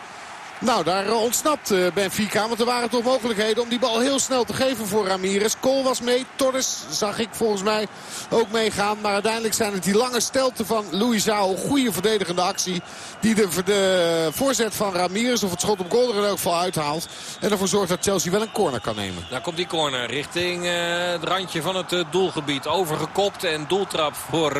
Nou, daar eh, ontsnapt eh, Benfica. Want er waren toch mogelijkheden om die bal heel snel te geven voor Ramirez. Kool was mee. Torres zag ik volgens mij ook meegaan. Maar uiteindelijk zijn het die lange stelten van Luisao. Goede verdedigende actie. Die de, voorzet van Ramirez of het schot op goal er in elk uithaalt. En ervoor zorgt dat Chelsea wel een corner kan nemen. Daar komt die corner richting uh, het randje van het doelgebied. Overgekopt en doeltrap voor...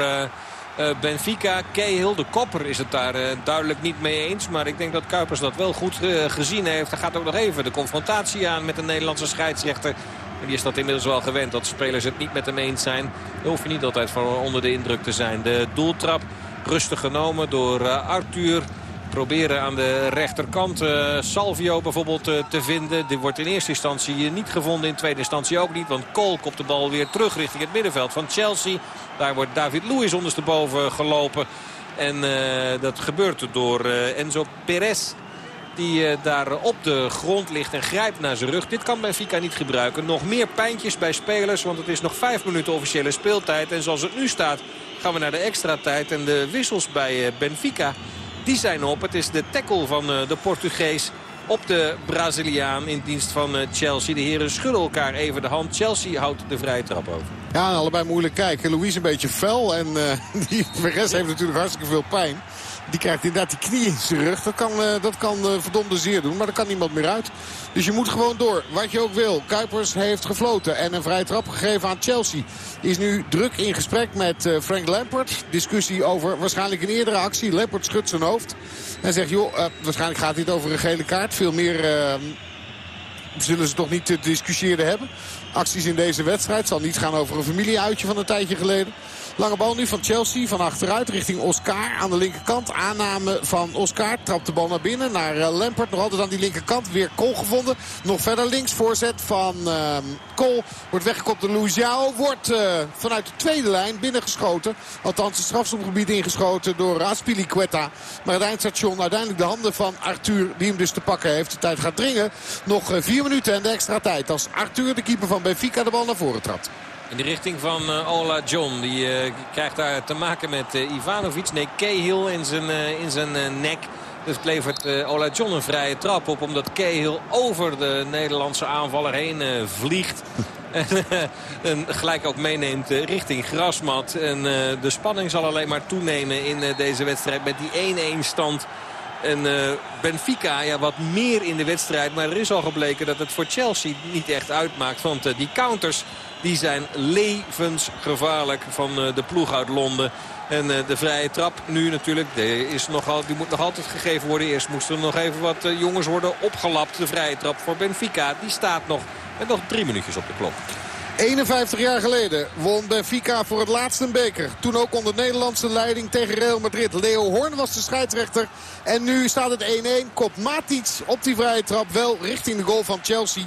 Uh, Benfica, Cahill, de kopper is het daar uh, duidelijk niet mee eens. Maar ik denk dat Kuipers dat wel goed uh, gezien heeft. Hij gaat ook nog even de confrontatie aan met de Nederlandse scheidsrechter. En die is dat inmiddels wel gewend dat spelers het niet met hem eens zijn. Dan hoef je niet altijd van onder de indruk te zijn. De doeltrap rustig genomen door Arthur proberen aan de rechterkant uh, Salvio bijvoorbeeld uh, te vinden. Dit wordt in eerste instantie niet gevonden. In tweede instantie ook niet. Want Cole kopt de bal weer terug richting het middenveld van Chelsea. Daar wordt David Luiz ondersteboven gelopen. En dat gebeurt door Enzo Perez. Die daar op de grond ligt en grijpt naar zijn rug. Dit kan Benfica niet gebruiken. Nog meer pijntjes bij spelers. Want het is nog vijf minuten officiële speeltijd. En zoals het nu staat gaan we naar de extra tijd. En de wissels bij Benfica die zijn op. Het is de tackle van eh, de Portugees op de Braziliaan in dienst van eh, Chelsea. De heren schudden elkaar even de hand. Chelsea houdt de vrije trap over. Ja, allebei moeilijk kijken. Louise een beetje fel en uh, die Perez heeft natuurlijk hartstikke veel pijn. Die krijgt inderdaad die knie in zijn rug. Dat kan, uh, dat kan uh, verdomde zeer doen, maar er kan niemand meer uit. Dus je moet gewoon door, wat je ook wil. Kuipers heeft gefloten en een vrije trap gegeven aan Chelsea. Is nu druk in gesprek met Frank Lampert. Discussie over waarschijnlijk een eerdere actie. Lampert schudt zijn hoofd en zegt... joh, waarschijnlijk gaat dit over een gele kaart. Veel meer zullen ze toch niet te discussiëren hebben. Acties in deze wedstrijd zal niet gaan over een familieuitje van een tijdje geleden. Lange bal nu van Chelsea van achteruit richting Oscar aan de linkerkant. Aanname van Oscar. Trapt de bal naar binnen naar uh, Lampert. Nog altijd aan die linkerkant. Weer Kool gevonden. Nog verder links. Voorzet van uh, Kool. Wordt weggekopt door Luciao. Wordt uh, vanuit de tweede lijn binnengeschoten. Althans het strafschopgebied ingeschoten door Aspilicueta. Maar het eindstation uiteindelijk de handen van Arthur. Die hem dus te pakken heeft. De tijd gaat dringen. Nog vier minuten en de extra tijd. Als Arthur de keeper van Benfica de bal naar voren trapt. In de richting van Ola John. Die uh, krijgt daar te maken met uh, Ivanovic. Nee, Cahill in zijn, in zijn nek. Dus levert Ola John een vrije trap op. Omdat Cahill over de Nederlandse aanvaller heen vliegt. en gelijk ook meeneemt richting Grasmat. En de spanning zal alleen maar toenemen in deze wedstrijd. Met die 1-1 stand en Benfica ja, wat meer in de wedstrijd. Maar er is al gebleken dat het voor Chelsea niet echt uitmaakt. Want die counters die zijn levensgevaarlijk van uh, de ploeg uit Londen. En de vrije trap nu natuurlijk, die, is nog die moet nog altijd gegeven worden. Eerst moesten er nog even wat jongens worden opgelapt. De vrije trap voor Benfica, die staat nog met nog drie minuutjes op de klok. 51 jaar geleden won Benfica voor het laatst een beker. Toen ook onder Nederlandse leiding tegen Real Madrid. Leo Horn was de scheidsrechter. En nu staat het 1-1. Kopt Matic op die vrije trap wel richting de goal van Chelsea.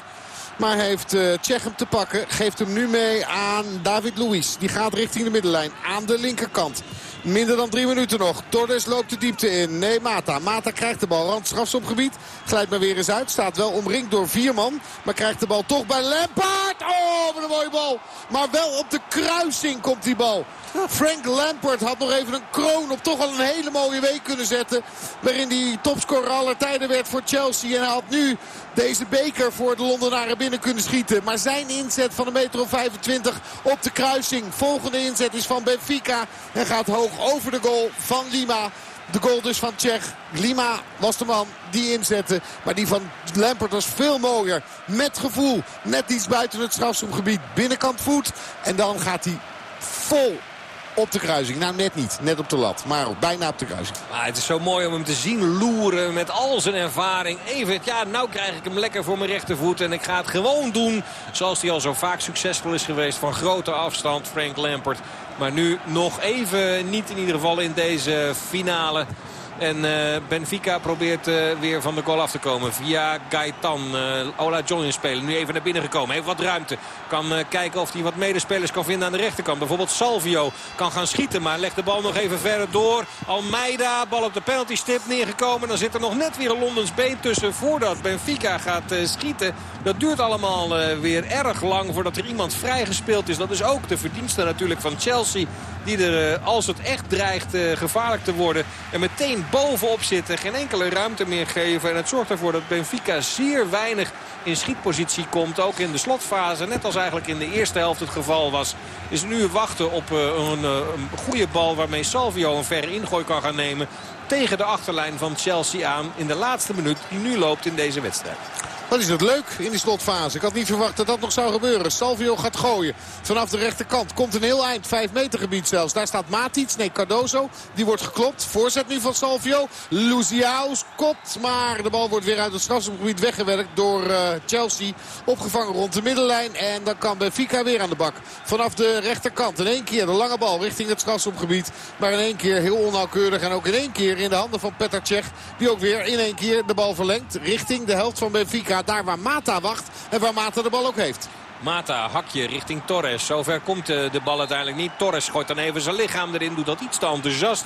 Maar heeft uh, Tsjech hem te pakken. Geeft hem nu mee aan David Luiz. Die gaat richting de middenlijn. Aan de linkerkant. Minder dan drie minuten nog. Torres loopt de diepte in. Nee, Mata. Mata krijgt de bal. Randstrafstopgebied. Glijdt maar weer eens uit. Staat wel omringd door vier man. Maar krijgt de bal toch bij Lampard. Oh, wat een mooie bal. Maar wel op de kruising komt die bal. Frank Lampard had nog even een kroon op toch al een hele mooie week kunnen zetten. Waarin hij topscorer aller tijden werd voor Chelsea. En hij had nu deze beker voor de Londenaren binnen kunnen schieten. Maar zijn inzet van een meter of 25 op de kruising. Volgende inzet is van Benfica. En gaat hoog over de goal van Lima. De goal dus van Tsjech. Lima was de man die inzette. Maar die van Lampert was veel mooier. Met gevoel. Net iets buiten het strafschopgebied. Binnenkant voet. En dan gaat hij vol op de kruising. Nou, net niet. Net op de lat. Maar bijna op de kruising. Maar het is zo mooi om hem te zien loeren met al zijn ervaring. Even, ja, nou krijg ik hem lekker voor mijn rechtervoet. En ik ga het gewoon doen zoals hij al zo vaak succesvol is geweest. Van grote afstand, Frank Lampert. Maar nu nog even niet in ieder geval in deze finale. En uh, Benfica probeert uh, weer van de goal af te komen. Via Gaetan. Uh, Ola John spelen. Nu even naar binnen gekomen. Heeft wat ruimte. Kan kijken of hij wat medespelers kan vinden aan de rechterkant. Bijvoorbeeld Salvio kan gaan schieten. Maar legt de bal nog even verder door. Almeida. Bal op de penalty stip neergekomen. Dan zit er nog net weer een Londens been tussen. Voordat Benfica gaat schieten. Dat duurt allemaal weer erg lang voordat er iemand vrijgespeeld is. Dat is ook de verdienste natuurlijk van Chelsea. Die er, als het echt dreigt, gevaarlijk te worden. En meteen bovenop zitten. Geen enkele ruimte meer geven. En het zorgt ervoor dat Benfica zeer weinig in schietpositie komt. Ook in de slotfase. Net als eigenlijk in de eerste helft het geval was. Is nu wachten op eh, een, eh, een goede bal waarmee Salvio een verre ingooi kan gaan nemen. Tegen de achterlijn van Chelsea aan in de laatste minuut die nu loopt in deze wedstrijd. Wat is het leuk in die slotfase. Ik had niet verwacht dat dat nog zou gebeuren. Salvio gaat gooien. Vanaf de rechterkant komt een heel eind. 5 meter gebied zelfs. Daar staat Matic. Nee, Cardozo. Die wordt geklopt. Voorzet nu van Salvio. Luziaus kopt. Maar de bal wordt weer uit het strafschopgebied weggewerkt door uh, Chelsea. Opgevangen rond de middenlijn. En dan kan Benfica weer aan de bak. Vanaf de rechterkant. In één keer de lange bal richting het strafschopgebied. Maar in één keer heel onnauwkeurig. En ook in één keer in de handen van Petr Cech. Die ook weer in één keer de bal verlengt. Richting de helft van Benfica daar waar Mata wacht en waar Mata de bal ook heeft. Mata, hakje richting Torres. Zover komt eh, de bal uiteindelijk niet. Torres gooit dan even zijn lichaam erin. Doet dat iets te enthousiast.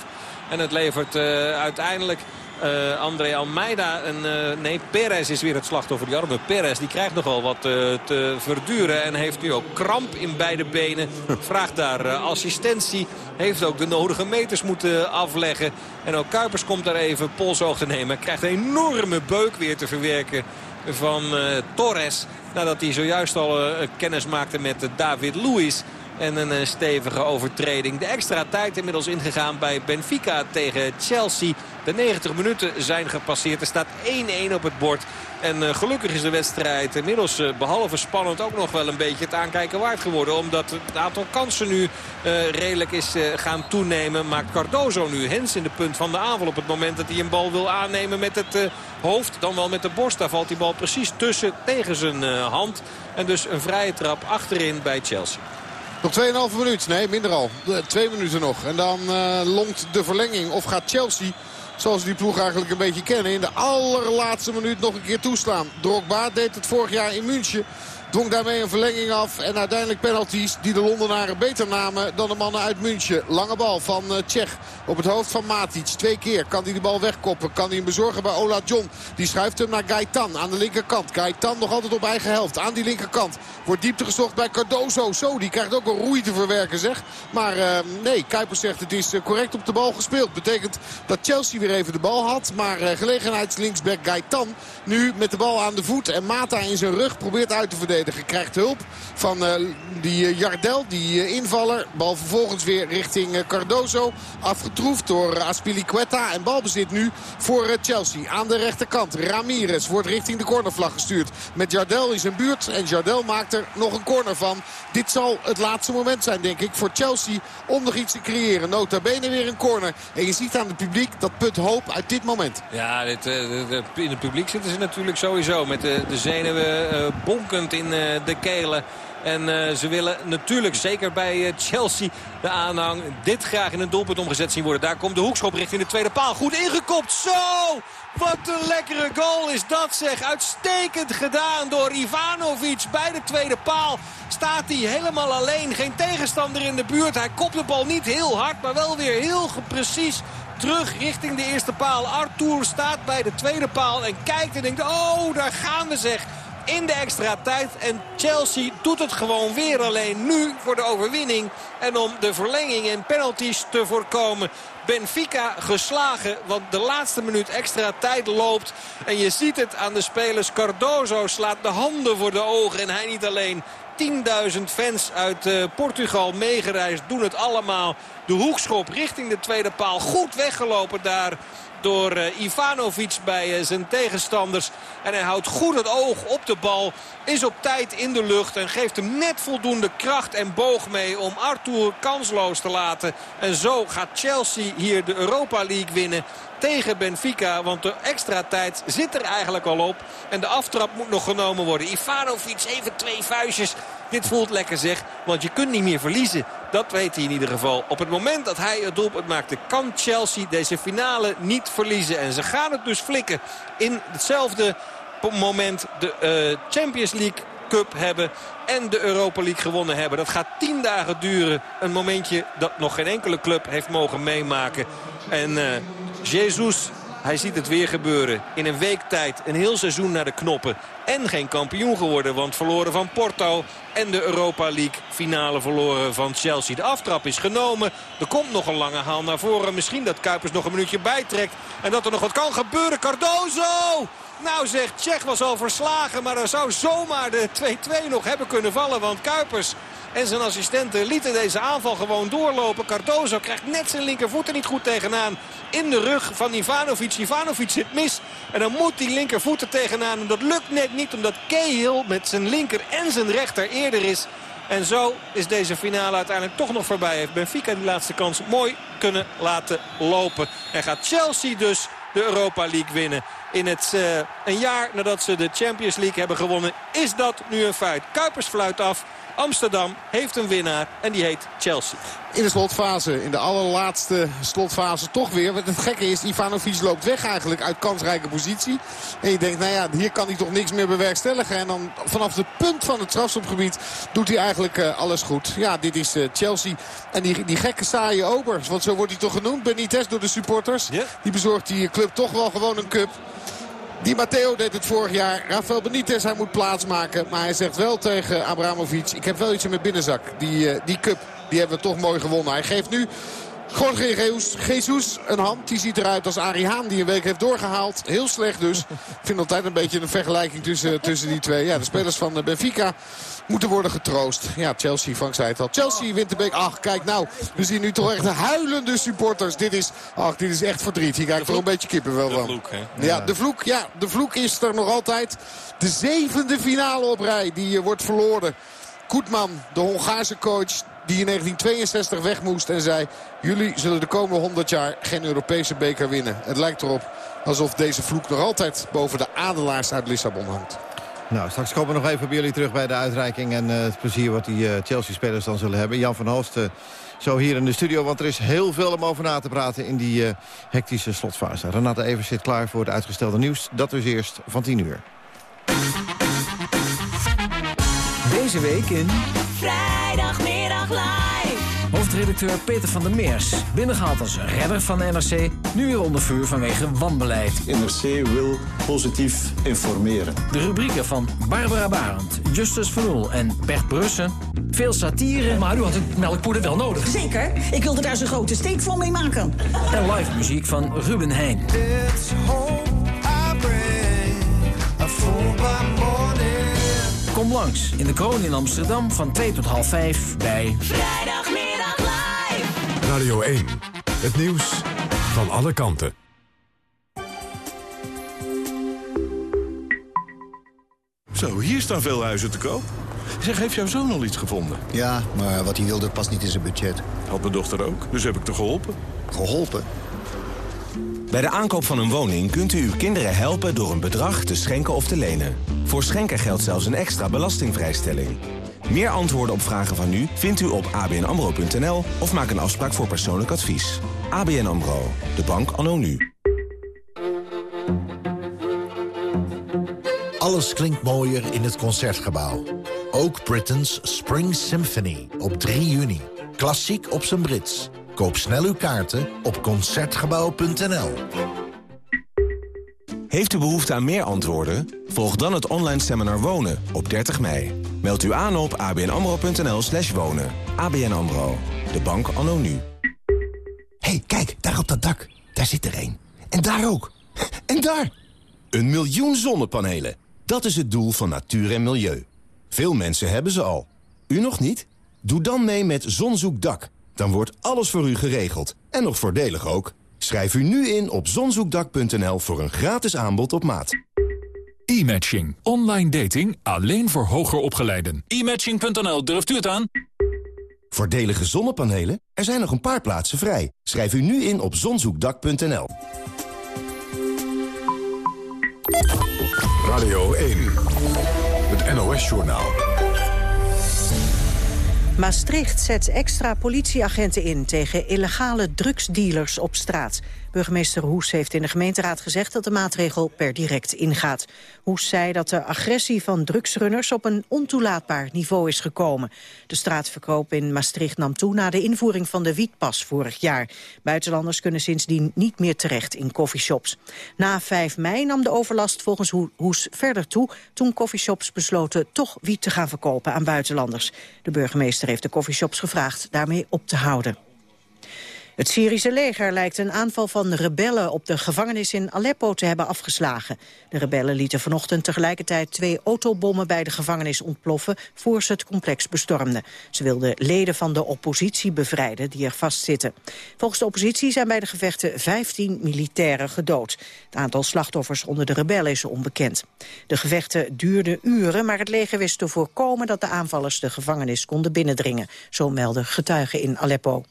En het levert uh, uiteindelijk uh, André Almeida. En, uh, nee, Perez is weer het slachtoffer. Die arme Perez die krijgt nogal wat te verduren. En heeft nu ook kramp in beide benen. Vraagt daar assistentie. Heeft ook de nodige meters moeten afleggen. En ook Kuipers komt daar even polshoog te nemen. Krijgt een enorme beuk weer te verwerken van Torres. Nadat hij zojuist al kennis maakte met David Luiz. En een eh, stevige overtreding. De extra tijd inmiddels ingegaan bij Benfica tegen Chelsea. De 90 minuten zijn gepasseerd. Er staat 1-1 op het bord. En uh, gelukkig is de wedstrijd inmiddels uh, behalve spannend ook nog wel een beetje het aankijken waard geworden. Omdat het aantal kansen nu uh, redelijk is gaan toenemen. Maakt Cardozo nu hens in de punt van de aanval op het moment dat hij een bal wil aannemen met het hoofd. Dan wel met de borst. Daar valt die bal precies tussen tegen zijn hand. En dus een vrije trap achterin bij Chelsea. Nog 2,5 minuut. Nee, minder al. Twee minuten nog. En dan uh, longt de verlenging. Of gaat Chelsea, zoals die ploeg eigenlijk een beetje kennen... in de allerlaatste minuut nog een keer toeslaan. Drogba deed het vorig jaar in München. Dwong daarmee een verlenging af. En uiteindelijk penalties die de Londenaren beter namen dan de mannen uit München. Lange bal van uh, Tsjech op het hoofd van Matic. Twee keer kan hij de bal wegkoppen. Kan hij hem bezorgen bij Ola John. Die schuift hem naar Gaetan aan de linkerkant. Gaetan nog altijd op eigen helft. Aan die linkerkant wordt diepte gezocht bij Cardozo. Zo, die krijgt ook een roei te verwerken zeg. Maar uh, nee, Kuipers zegt het is correct op de bal gespeeld. Betekent dat Chelsea weer even de bal had. Maar uh, gelegenheidslinksback Gaetan nu met de bal aan de voet. En Mata in zijn rug probeert uit te verdedigen. Krijgt hulp van uh, die Jardel, die invaller. Bal vervolgens weer richting Cardozo. Afgetroefd door Aspilicueta. En balbezit nu voor Chelsea. Aan de rechterkant. Ramirez wordt richting de cornervlag gestuurd. Met Jardel in zijn buurt. En Jardel maakt er nog een corner van. Dit zal het laatste moment zijn, denk ik, voor Chelsea om nog iets te creëren. Nota bene weer een corner. En je ziet aan het publiek dat put hoop uit dit moment. Ja, dit, in het publiek zitten ze natuurlijk sowieso met de, de zenuwen bonkend in de kelen. En uh, ze willen natuurlijk zeker bij uh, Chelsea de aanhang dit graag in een doelpunt omgezet zien worden. Daar komt de hoekschop richting de tweede paal. Goed ingekopt. Zo! Wat een lekkere goal is dat zeg. Uitstekend gedaan door Ivanovic bij de tweede paal. Staat hij helemaal alleen. Geen tegenstander in de buurt. Hij kopt de bal niet heel hard, maar wel weer heel precies terug richting de eerste paal. Arthur staat bij de tweede paal en kijkt en denkt, oh, daar gaan we zeg in de extra tijd. En Chelsea doet het gewoon weer alleen nu voor de overwinning. En om de verlenging en penalties te voorkomen. Benfica geslagen, want de laatste minuut extra tijd loopt. En je ziet het aan de spelers. Cardozo slaat de handen voor de ogen en hij niet alleen. 10.000 fans uit uh, Portugal meegereisd doen het allemaal. De hoekschop richting de tweede paal. Goed weggelopen daar door uh, Ivanovic bij uh, zijn tegenstanders. En hij houdt goed het oog op de bal. Is op tijd in de lucht en geeft hem net voldoende kracht en boog mee om Arthur kansloos te laten. En zo gaat Chelsea hier de Europa League winnen tegen Benfica. Want de extra tijd zit er eigenlijk al op. En de aftrap moet nog genomen worden. Ivanovic even twee vuistjes. Dit voelt lekker zeg, want je kunt niet meer verliezen. Dat weet hij in ieder geval. Op het moment dat hij het doelpunt maakte kan Chelsea deze finale niet verliezen. En ze gaan het dus flikken in hetzelfde moment de uh, Champions League Cup hebben en de Europa League gewonnen hebben. Dat gaat tien dagen duren. Een momentje dat nog geen enkele club heeft mogen meemaken. En uh, Jesus hij ziet het weer gebeuren. In een week tijd een heel seizoen naar de knoppen. En geen kampioen geworden, want verloren van Porto. En de Europa League finale verloren van Chelsea. De aftrap is genomen. Er komt nog een lange haal naar voren. Misschien dat Kuipers nog een minuutje bijtrekt. En dat er nog wat kan gebeuren. Cardozo! Nou zegt, Tsjech was al verslagen. Maar er zou zomaar de 2-2 nog hebben kunnen vallen. Want Kuipers en zijn assistenten lieten deze aanval gewoon doorlopen. Cardozo krijgt net zijn linkervoet er niet goed tegenaan. In de rug van Ivanovic. Ivanovic zit mis. En dan moet die linkervoet er tegenaan. En dat lukt net niet omdat Cahill met zijn linker en zijn rechter eerder is. En zo is deze finale uiteindelijk toch nog voorbij. Heeft Benfica die laatste kans mooi kunnen laten lopen. En gaat Chelsea dus de Europa League winnen. In het uh, een jaar nadat ze de Champions League hebben gewonnen is dat nu een feit. Kuipers fluit af. Amsterdam heeft een winnaar en die heet Chelsea. In de slotfase, in de allerlaatste slotfase toch weer. Want het gekke is, Ivanovic loopt weg eigenlijk uit kansrijke positie. En je denkt, nou ja, hier kan hij toch niks meer bewerkstelligen. En dan vanaf het punt van het strafschopgebied doet hij eigenlijk uh, alles goed. Ja, dit is uh, Chelsea. En die, die gekke saaie obers, want zo wordt hij toch genoemd. Benitez door de supporters. Yeah. Die bezorgt die club toch wel gewoon een cup. Die Matteo deed het vorig jaar. Rafael Benitez, hij moet plaatsmaken. Maar hij zegt wel tegen Abramovic. Ik heb wel iets in mijn binnenzak. Die, uh, die cup, die hebben we toch mooi gewonnen. Hij geeft nu Jorge Jesus een hand. Die ziet eruit als Arie Haan die een week heeft doorgehaald. Heel slecht dus. Ik vind altijd een beetje een vergelijking tussen, tussen die twee. Ja, de spelers van Benfica moeten worden getroost. Ja, Chelsea, Frank zei het al. Chelsea wint de beek. Ach, kijk nou. We zien nu toch echt huilende supporters. Dit is, ach, dit is echt verdriet. Hier krijg ik toch een beetje kippen wel van. De vloek, hè? Ja, de vloek, ja, de vloek is er nog altijd. De zevende finale op rij. Die uh, wordt verloren. Koetman, de Hongaarse coach, die in 1962 weg moest en zei... jullie zullen de komende 100 jaar geen Europese beker winnen. Het lijkt erop alsof deze vloek nog altijd boven de adelaars uit Lissabon hangt. Nou, straks komen we nog even bij jullie terug bij de uitreiking... en uh, het plezier wat die uh, Chelsea-spelers dan zullen hebben. Jan van Hoost, uh, zo hier in de studio, want er is heel veel om over na te praten... in die hectische slotfase. Renate Evers zit klaar voor het uitgestelde nieuws. Dat dus eerst van 10 uur. Deze week in... Vrijdagmiddag live. Hoofdredacteur Peter van der Meers. Binnengehaald als redder van NRC. Nu weer onder vuur vanwege wanbeleid. NRC wil positief informeren. De rubrieken van Barbara Barend, Justus Van Oel en Bert Brussen. Veel satire. Maar u had het melkpoeder wel nodig. Zeker. Ik wilde daar zo'n grote steekval mee maken. En live muziek van Ruben Heijn. Kom langs in de Kroon in Amsterdam van 2 tot half 5 bij... Live. Radio 1. Het nieuws van alle kanten. Zo, hier staan veel huizen te koop. Zeg, heeft jouw zoon al iets gevonden? Ja, maar wat hij wilde past niet in zijn budget. Had mijn dochter ook, dus heb ik te geholpen. Geholpen? Bij de aankoop van een woning kunt u uw kinderen helpen door een bedrag te schenken of te lenen. Voor schenken geldt zelfs een extra belastingvrijstelling. Meer antwoorden op vragen van u vindt u op abnamro.nl of maak een afspraak voor persoonlijk advies. ABN AMRO, de bank anno nu. Alles klinkt mooier in het Concertgebouw. Ook Britain's Spring Symphony op 3 juni. Klassiek op zijn Brits. Koop snel uw kaarten op Concertgebouw.nl. Heeft u behoefte aan meer antwoorden? Volg dan het online seminar Wonen op 30 mei. Meld u aan op abnamro.nl slash wonen. ABN AMRO, de bank anno nu. hey, kijk, daar op dat dak. Daar zit er een. En daar ook. En daar! Een miljoen zonnepanelen. Dat is het doel van natuur en milieu. Veel mensen hebben ze al. U nog niet? Doe dan mee met Zonzoekdak. Dan wordt alles voor u geregeld. En nog voordelig ook. Schrijf u nu in op zonzoekdak.nl voor een gratis aanbod op maat. E-matching. Online dating alleen voor hoger opgeleiden. E-matching.nl, durft u het aan? Voordelige zonnepanelen? Er zijn nog een paar plaatsen vrij. Schrijf u nu in op zonzoekdak.nl. Radio 1. Het NOS-journaal. Maastricht zet extra politieagenten in tegen illegale drugsdealers op straat. Burgemeester Hoes heeft in de gemeenteraad gezegd dat de maatregel per direct ingaat. Hoes zei dat de agressie van drugsrunners op een ontoelaatbaar niveau is gekomen. De straatverkoop in Maastricht nam toe na de invoering van de wietpas vorig jaar. Buitenlanders kunnen sindsdien niet meer terecht in coffeeshops. Na 5 mei nam de overlast volgens Hoes verder toe... toen coffeeshops besloten toch wiet te gaan verkopen aan buitenlanders. De burgemeester heeft de coffeeshops gevraagd daarmee op te houden. Het Syrische leger lijkt een aanval van rebellen op de gevangenis in Aleppo te hebben afgeslagen. De rebellen lieten vanochtend tegelijkertijd twee autobommen bij de gevangenis ontploffen voor ze het complex bestormden. Ze wilden leden van de oppositie bevrijden die er vastzitten. Volgens de oppositie zijn bij de gevechten 15 militairen gedood. Het aantal slachtoffers onder de rebellen is onbekend. De gevechten duurden uren, maar het leger wist te voorkomen dat de aanvallers de gevangenis konden binnendringen. Zo melden getuigen in Aleppo.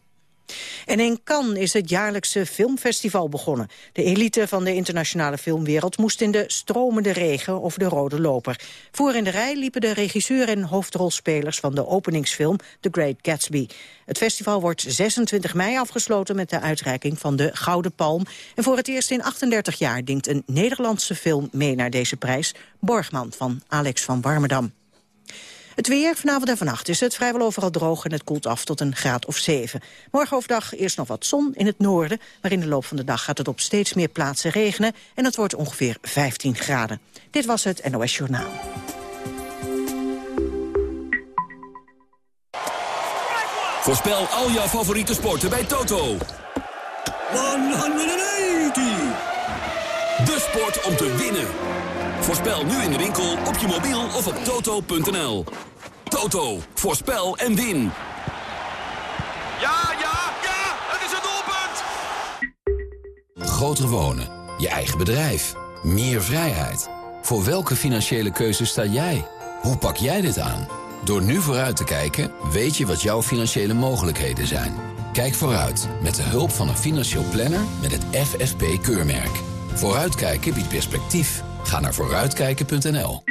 En in Cannes is het jaarlijkse filmfestival begonnen. De elite van de internationale filmwereld moest in de stromende regen over de rode loper. Voor in de rij liepen de regisseur en hoofdrolspelers van de openingsfilm The Great Gatsby. Het festival wordt 26 mei afgesloten met de uitreiking van de Gouden Palm. En voor het eerst in 38 jaar dingt een Nederlandse film mee naar deze prijs. Borgman van Alex van Warmerdam. Het weer, vanavond en vannacht is het vrijwel overal droog en het koelt af tot een graad of 7. Morgen overdag eerst nog wat zon in het noorden, maar in de loop van de dag gaat het op steeds meer plaatsen regenen en het wordt ongeveer 15 graden. Dit was het NOS Journaal. Voorspel al jouw favoriete sporten bij Toto. 180! De sport om te winnen. Voorspel nu in de winkel, op je mobiel of op toto.nl. Toto, voorspel en win. Ja, ja, ja, het is het doelpunt! Groter wonen, je eigen bedrijf, meer vrijheid. Voor welke financiële keuze sta jij? Hoe pak jij dit aan? Door nu vooruit te kijken, weet je wat jouw financiële mogelijkheden zijn. Kijk vooruit met de hulp van een financieel planner met het FFP-keurmerk. Vooruitkijken biedt perspectief. Ga naar vooruitkijken.nl.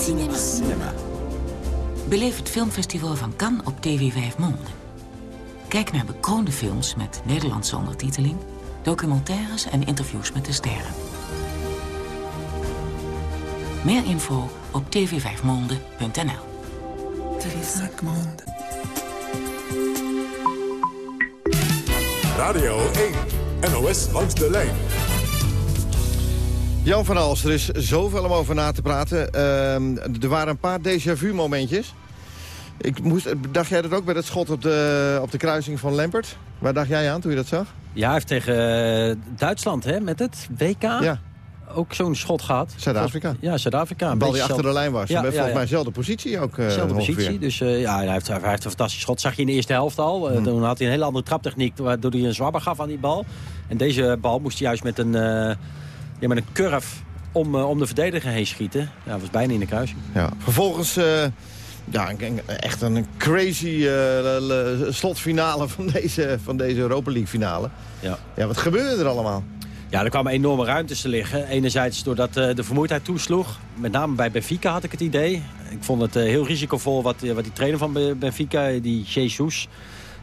Cinema. Cinema. Beleef het filmfestival van Cannes op TV 5 Monde. Kijk naar bekroonde films met Nederlandse ondertiteling... documentaires en interviews met de sterren. Meer info op tv5monde.nl. Radio 1, NOS langs de lijn. Jan van Als, er is zoveel om over na te praten. Ehm, er waren een paar déjà vu momentjes. Ik moest, dacht jij dat ook bij dat schot op de, op de kruising van Lampert? Waar dacht jij aan toen je dat zag? Ja, hij heeft tegen eh, Duitsland hè, met het WK Ja. ook zo'n schot gehad. Zuid-Afrika. Ja, Zuid-Afrika. Een bal die achter de lijn was. Ja, Ja, volgens ja. mij dezelfde positie ook. eh, Dezelfde positie. Dus eh, ja, hij heeft, hij heeft een fantastisch schot. Zag je in de eerste helft al. Hmm. Toen had hij een hele andere traptechniek. Waardoor hij een zwabber gaf aan die bal. En deze bal moest hij juist met een, ja, met een curve om, eh, om de verdediger heen schieten. Ja, dat was bijna in de kruising. Ja. Vervolgens eh, ja, echt een crazy eh, le- le- slotfinale van deze, van deze Europa League finale. Ja. Ja, wat gebeurde er allemaal? Ja, er kwamen enorme ruimtes te liggen. Enerzijds doordat eh, de vermoeidheid toesloeg. Met name bij Benfica had ik het idee. Ik vond het heel risicovol wat, wat die trainer van Be- Benfica, die Jesus...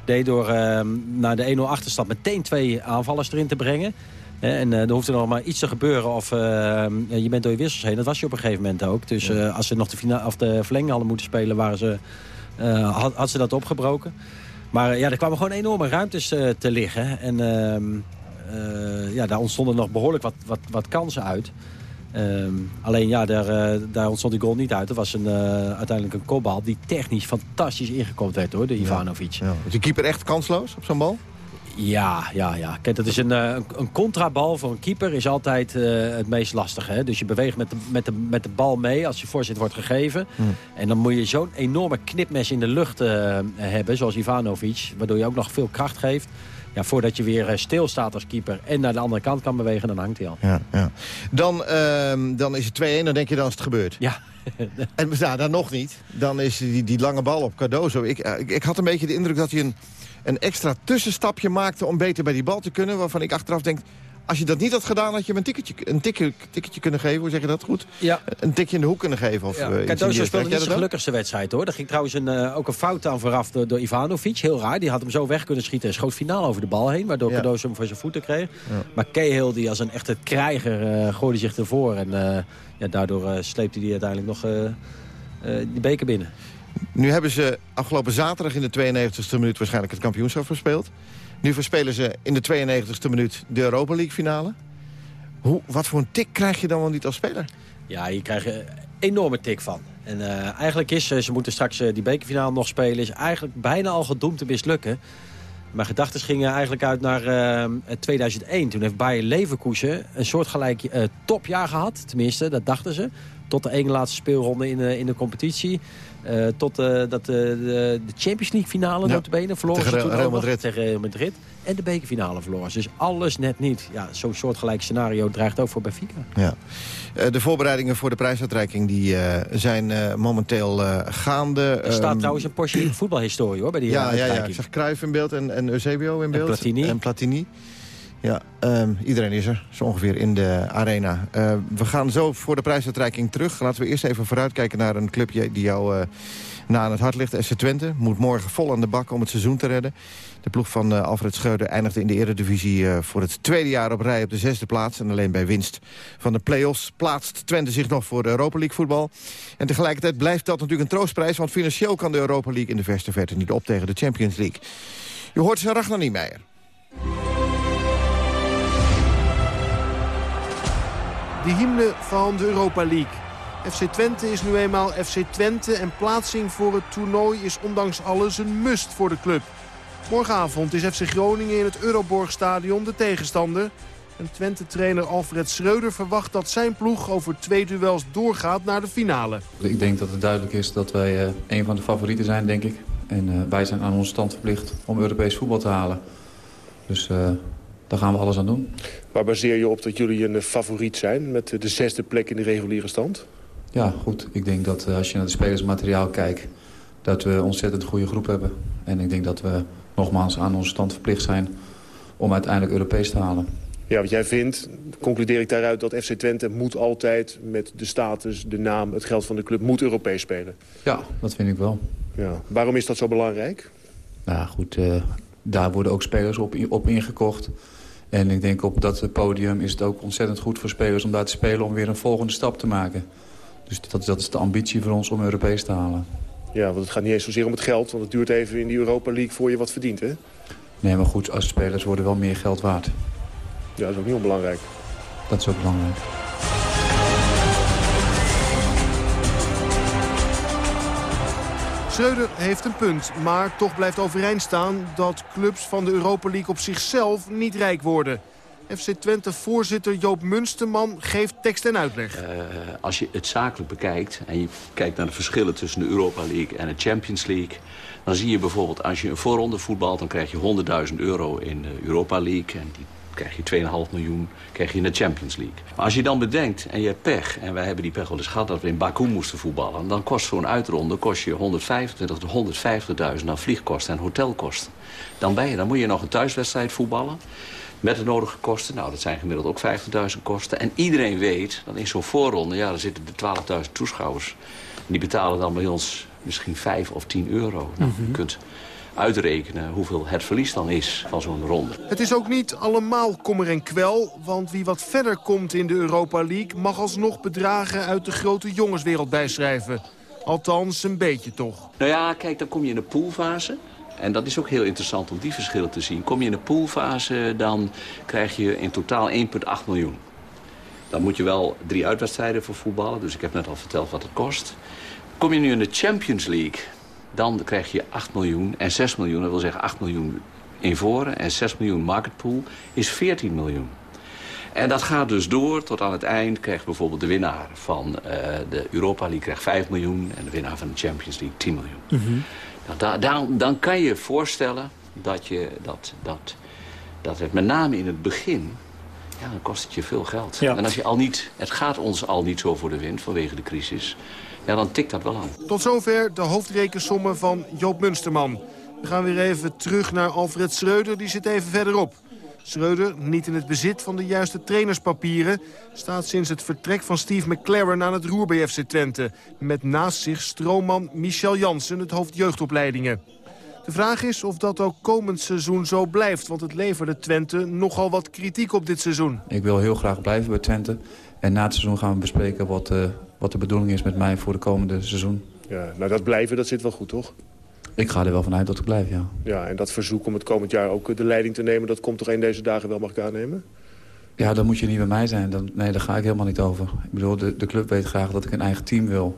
deed door eh, na de 1-0 achterstand meteen twee aanvallers erin te brengen. En eh, er hoefde nog maar iets te gebeuren of eh, je bent door je wissels heen. Dat was je op een gegeven moment ook. Dus eh, als ze nog de, of de verlenging hadden moeten spelen, waren ze, had, had ze dat opgebroken. Maar ja, er kwamen gewoon enorme ruimtes te liggen. En ehm, eh, ja, daar ontstonden nog behoorlijk wat, wat, wat kansen uit. Ehm, alleen ja, daar, daar ontstond die goal niet uit. Er was een, uiteindelijk een kopbal die technisch fantastisch ingekopt werd hoor, de Ivanovic. Ja. Is de keeper echt kansloos op zo'n bal? Ja, ja, ja. Kijk, dat is een, eh, een, een contrabal voor een keeper is altijd eh, het meest lastige. Hè? Dus je beweegt met de, met, de, met de bal mee als je voorzet wordt gegeven. En dan moet je zo'n enorme knipmes in de lucht eh, hebben, zoals Ivanovic. Waardoor je ook nog veel kracht geeft. Ja, voordat je weer stilstaat als keeper en naar de andere kant kan bewegen, dan hangt hij al. Ja, ja. Dan, ehm, dan is het 2-1, dan denk je dan is het gebeurd. Ja. en nou, dan nog niet. Dan is die, die lange bal op Cardozo. Ik, ik, ik had een beetje de indruk dat hij een, een extra tussenstapje maakte... om beter bij die bal te kunnen. Waarvan ik achteraf denk, als je dat niet had gedaan... had je hem een tikketje, een tikje, tikketje kunnen geven. Hoe zeg je dat goed? Ja. Een tikje in de hoek kunnen geven. Of, Ja, eh, Cardozo speelde niet zijn ook? gelukkigste wedstrijd hoor. Er ging trouwens een, eh, ook een fout aan vooraf door, door Ivanovic. Heel raar. Die had hem zo weg kunnen schieten. en schoot finaal over de bal heen. Waardoor Ja. Cardozo hem voor zijn voeten kreeg. Maar Cahill die als een echte krijger eh, gooide zich ervoor. En ja, daardoor sleepte hij uiteindelijk nog die beker binnen. Nu hebben ze afgelopen zaterdag in de 92e minuut... waarschijnlijk het kampioenschap verspeeld. Nu verspelen ze in de 92e minuut de Europa League finale. Hoe, wat voor een tik krijg je dan wel niet als speler? Ja, je een enorme tik van. En eh, eigenlijk is, eh, ze moeten straks eh, die bekerfinale nog spelen... is eigenlijk bijna al gedoemd te mislukken. Mijn gedachten gingen eigenlijk uit naar eh, 2001. Toen heeft Bayer Leverkusen een soortgelijk eh, topjaar gehad. Tenminste, dat dachten ze. Tot de ene laatste speelronde in in de competitie. Eh, tot eh, dat, eh, de, Champions League finale Ja. notabene verloren Tegen ze toen Real. Madrid. Tegen Real Madrid. En de bekerfinale verloren ze. Dus alles net niet. Ja, Zo'n soortgelijk scenario dreigt ook voor Benfica. Ja. De voorbereidingen voor de prijsuitreiking die, zijn momenteel gaande. Er staat Ehm, trouwens een portie voetbalhistorie hoor, bij die ja, ja, ja, ik zag Cruijff in beeld en, en Eusebio in beeld. Platini. En Platini. Ja, ehm, iedereen is er, zo ongeveer, in de arena. Eh, we gaan zo voor de prijsuitreiking terug. Laten we eerst even vooruitkijken naar een clubje die jou eh, na aan het hart ligt. SC Twente moet morgen vol aan de bak om het seizoen te redden. De ploeg van eh, Alfred Schreuder eindigde in de eredivisie voor het tweede jaar op rij op de zesde plaats. En alleen bij winst van de play-offs plaatst Twente zich nog voor de Europa League voetbal. En tegelijkertijd blijft dat natuurlijk een troostprijs, want financieel kan de Europa League in de verste verte niet op tegen de Champions League. Je hoort ze Ragnar Niemeyer. De hymne van de Europa League. FC Twente is nu eenmaal FC Twente en plaatsing voor het toernooi is ondanks alles een must voor de club. Morgenavond is FC Groningen in het Euroborgstadion de tegenstander. En Twente-trainer Alfred Schreuder verwacht dat zijn ploeg over twee duels doorgaat naar de finale. Ik denk dat het duidelijk is dat wij eh, een van de favorieten zijn, denk ik. En eh, wij zijn aan onze stand verplicht om Europees voetbal te halen. Dus eh, daar gaan we alles aan doen. Waar baseer je op dat jullie een eh, favoriet zijn met de zesde plek in de reguliere stand? Ja, goed. Ik denk dat eh, als je naar het spelersmateriaal kijkt... dat we een ontzettend goede groep hebben. En ik denk dat we nogmaals aan onze stand verplicht zijn... om uiteindelijk Europees te halen. Ja, wat jij vindt, concludeer ik daaruit dat FC Twente moet altijd met de status, de naam, het geld van de club, moet Europees spelen. Ja, dat vind ik wel. Ja. Waarom is dat zo belangrijk? Nou goed, eh, daar worden ook spelers op, op ingekocht. En ik denk op dat podium is het ook ontzettend goed voor spelers om daar te spelen... om weer een volgende stap te maken. Dus dat, dat is de ambitie voor ons om Europees te halen. Ja, want het gaat niet eens zozeer om het geld. Want het duurt even in die Europa League voor je wat verdient, hè? Nee, maar goed, als spelers worden wel meer geld waard. Ja, dat is ook niet onbelangrijk. Dat is ook belangrijk. Schreuder heeft een punt, maar toch blijft overeind staan dat clubs van de Europa League op zichzelf niet rijk worden. FC Twente voorzitter Joop Munsterman geeft tekst en uitleg. Uh, als je het zakelijk bekijkt en je kijkt naar de verschillen tussen de Europa League en de Champions League... dan zie je bijvoorbeeld als je een voorronde voetbalt, dan krijg je 100.000 euro in de Europa League... en die krijg je 2,5 miljoen krijg je in de Champions League. Maar als je dan bedenkt, en je hebt pech... en wij hebben die pech wel eens gehad dat we in Baku moesten voetballen... dan kost zo'n uitronde kost je 125 tot 150.000 aan vliegkosten en hotelkosten. Dan, ben je, dan moet je nog een thuiswedstrijd voetballen met de nodige kosten. Nou, dat zijn gemiddeld ook 50.000 kosten. En iedereen weet, dan in zo'n voorronde, ja, dan zitten de 12.000 toeschouwers. En die betalen dan bij ons misschien 5 of 10 euro. Nou, Je kunt uitrekenen hoeveel het verlies dan is van zo'n ronde. Het is ook niet allemaal kommer en kwel, want wie wat verder komt in de Europa League... mag alsnog bedragen uit de grote jongenswereld bijschrijven. Althans, een beetje toch. Nou ja, kijk, dan kom je in de poolfase. En dat is ook heel interessant om die verschillen te zien. Kom je in de poolfase, dan krijg je in totaal 1,8 miljoen. Dan moet je wel drie uitwedstrijden voor voetballen. Dus ik heb net al verteld wat het kost. Kom je nu in de Champions League, dan krijg je 8 miljoen en 6 miljoen. Dat wil zeggen 8 miljoen in voren en 6 miljoen marketpool is 14 miljoen. En dat gaat dus door tot aan het eind krijgt bijvoorbeeld de winnaar van uh, de Europa League krijgt 5 miljoen... en de winnaar van de Champions League 10 miljoen. Mm -hmm. nou, da dan, dan kan je voorstellen dat, je, dat, dat, dat het met name in het begin... Ja, dan kost het je veel geld. Ja. En als je al niet, het gaat ons al niet zo voor de wind vanwege de crisis... Ja, dan tikt dat wel aan. Tot zover de hoofdrekensommen van Joop Munsterman. We gaan weer even terug naar Alfred Schreuder, die zit even verderop. Schreuder, niet in het bezit van de juiste trainerspapieren... staat sinds het vertrek van Steve McLaren aan het roer bij FC Twente... met naast zich stroomman Michel Jansen, het hoofd jeugdopleidingen. De vraag is of dat ook komend seizoen zo blijft... want het leverde Twente nogal wat kritiek op dit seizoen. Ik wil heel graag blijven bij Twente. En na het seizoen gaan we bespreken wat, uh, wat de bedoeling is met mij voor de komende seizoen. Ja, nou dat blijven, dat zit wel goed, toch? Ik ga er wel vanuit dat ik blijf, ja. Ja, en dat verzoek om het komend jaar ook de leiding te nemen... dat komt toch een deze dagen wel, mag ik aannemen? Ja, dan moet je niet bij mij zijn. Dan, nee, daar ga ik helemaal niet over. Ik bedoel, de, de club weet graag dat ik een eigen team wil.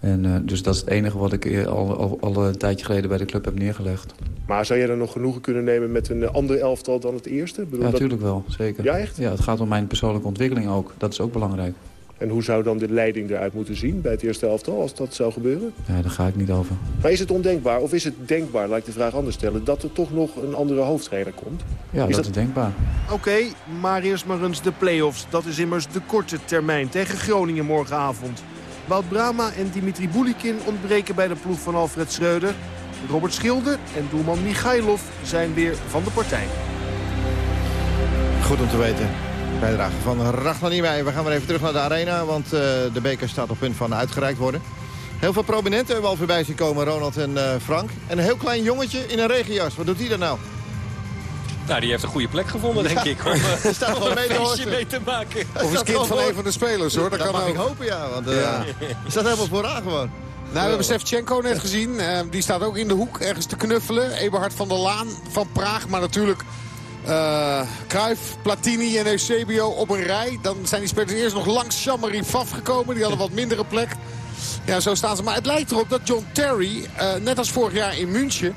En, uh, dus dat is het enige wat ik al, al, al, een tijdje geleden bij de club heb neergelegd. Maar zou jij dan nog genoegen kunnen nemen met een ander elftal dan het eerste? Bedoel, ja, natuurlijk dat... wel, zeker. Ja, echt? Ja, het gaat om mijn persoonlijke ontwikkeling ook. Dat is ook belangrijk. En hoe zou dan de leiding eruit moeten zien bij het eerste elftal als dat zou gebeuren? Ja, daar ga ik niet over. Maar is het ondenkbaar, of is het denkbaar, laat ik de vraag anders stellen... dat er toch nog een andere hoofdtrainer komt? Ja, is dat, dat, is denkbaar. Oké, okay, maar eerst maar eens de play-offs. Dat is immers de korte termijn tegen Groningen morgenavond. Wout Brama en Dimitri Boulikin ontbreken bij de ploeg van Alfred Schreuder. Robert Schilder en doelman Michailov zijn weer van de partij. Goed om te weten. Bijdrage van Ragnar Niemeyer. We gaan weer even terug naar de arena, want uh, de beker staat op punt van uitgereikt worden. Heel veel prominenten hebben we al voorbij zien komen, Ronald en uh, Frank. En een heel klein jongetje in een regenjas. Wat doet hij dan nou? Nou, die heeft een goede plek gevonden, denk ja, ik. Om, uh, staat om een feestje mee te maken. Of is kind van een van de spelers, hoor. Dat, dat kan mag ook. ik hopen, ja. Want uh, ja. staat helemaal vooraan gewoon. Nou, we hebben Stefchenko net gezien. Uh, die staat ook in de hoek ergens te knuffelen. Eberhard van der Laan van Praag. Maar natuurlijk uh, Cruijff, Platini en Eusebio op een rij. Dan zijn die spelers eerst nog langs Chamari Faf gekomen. Die hadden wat mindere plek. Ja, zo staan ze. Maar het lijkt erop dat John Terry, uh, net als vorig jaar in München...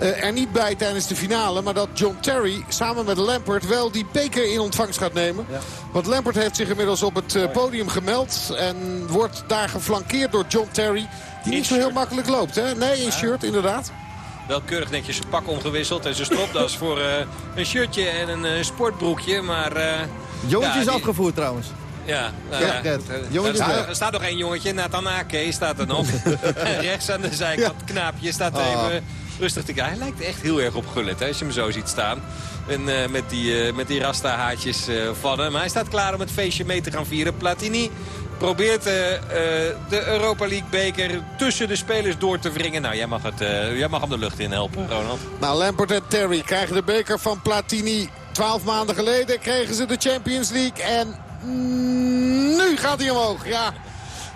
Uh, er niet bij tijdens de finale. Maar dat John Terry samen met Lampert wel die beker in ontvangst gaat nemen. Ja. Want Lampert heeft zich inmiddels op het podium gemeld. En wordt daar geflankeerd door John Terry. Die niet zo heel makkelijk loopt. Hè? Nee, in shirt inderdaad. Wel keurig netjes zijn pak omgewisseld. En zijn stropdas voor uh, een shirtje en een sportbroekje. Maar... Jongetje ja, is die... afgevoerd trouwens. Ja, nou, ja, ja er, staat, er staat nog één jongetje, Nathan Ake staat er nog. Rechts aan de zijkant, knaapje staat oh. even rustig te kijken. Hij lijkt echt heel erg op Gullit, hè, als je hem zo ziet staan. En uh, met die, uh, met die rasta-haartjes uh, van hem. Maar hij staat klaar om het feestje mee te gaan vieren. Platini probeert de Europa League beker tussen de spelers door te wringen. Nou, jij mag, het, jij mag hem de lucht in helpen, Ronald. Nou, Lampert en Terry krijgen de beker van Platini. Twaalf maanden geleden kregen ze de Champions League. En nu gaat hij omhoog, ja.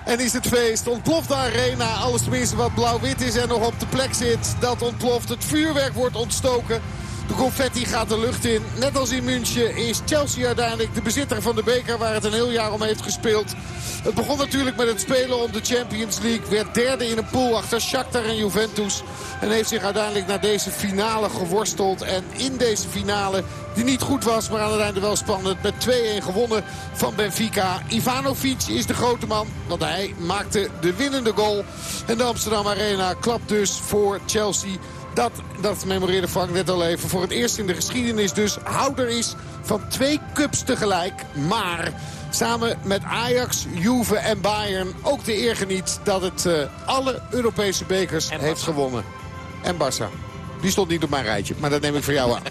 En is het feest. Ontploft de arena. Alles tenminste wat blauw-wit is en nog op de plek zit. Dat ontploft. Het vuurwerk wordt ontstoken. De confetti gaat de lucht in. Net als in München is Chelsea uiteindelijk de bezitter van de beker... waar het een heel jaar om heeft gespeeld. Het begon natuurlijk met het spelen om de Champions League. Werd derde in een pool achter Shakhtar en Juventus. En heeft zich uiteindelijk naar deze finale geworsteld. En in deze finale, die niet goed was, maar aan het einde wel spannend... met 2-1 gewonnen van Benfica. Ivanovic is de grote man, want hij maakte de winnende goal. En de Amsterdam Arena klapt dus voor Chelsea... Dat, dat memoreerde Frank net al even. Voor het eerst in de geschiedenis dus houder is van twee cups tegelijk. Maar samen met Ajax, Juve en Bayern ook de eer geniet... dat het uh, alle Europese bekers heeft gewonnen. En Barça. Die stond niet op mijn rijtje, maar dat neem ik voor jou aan.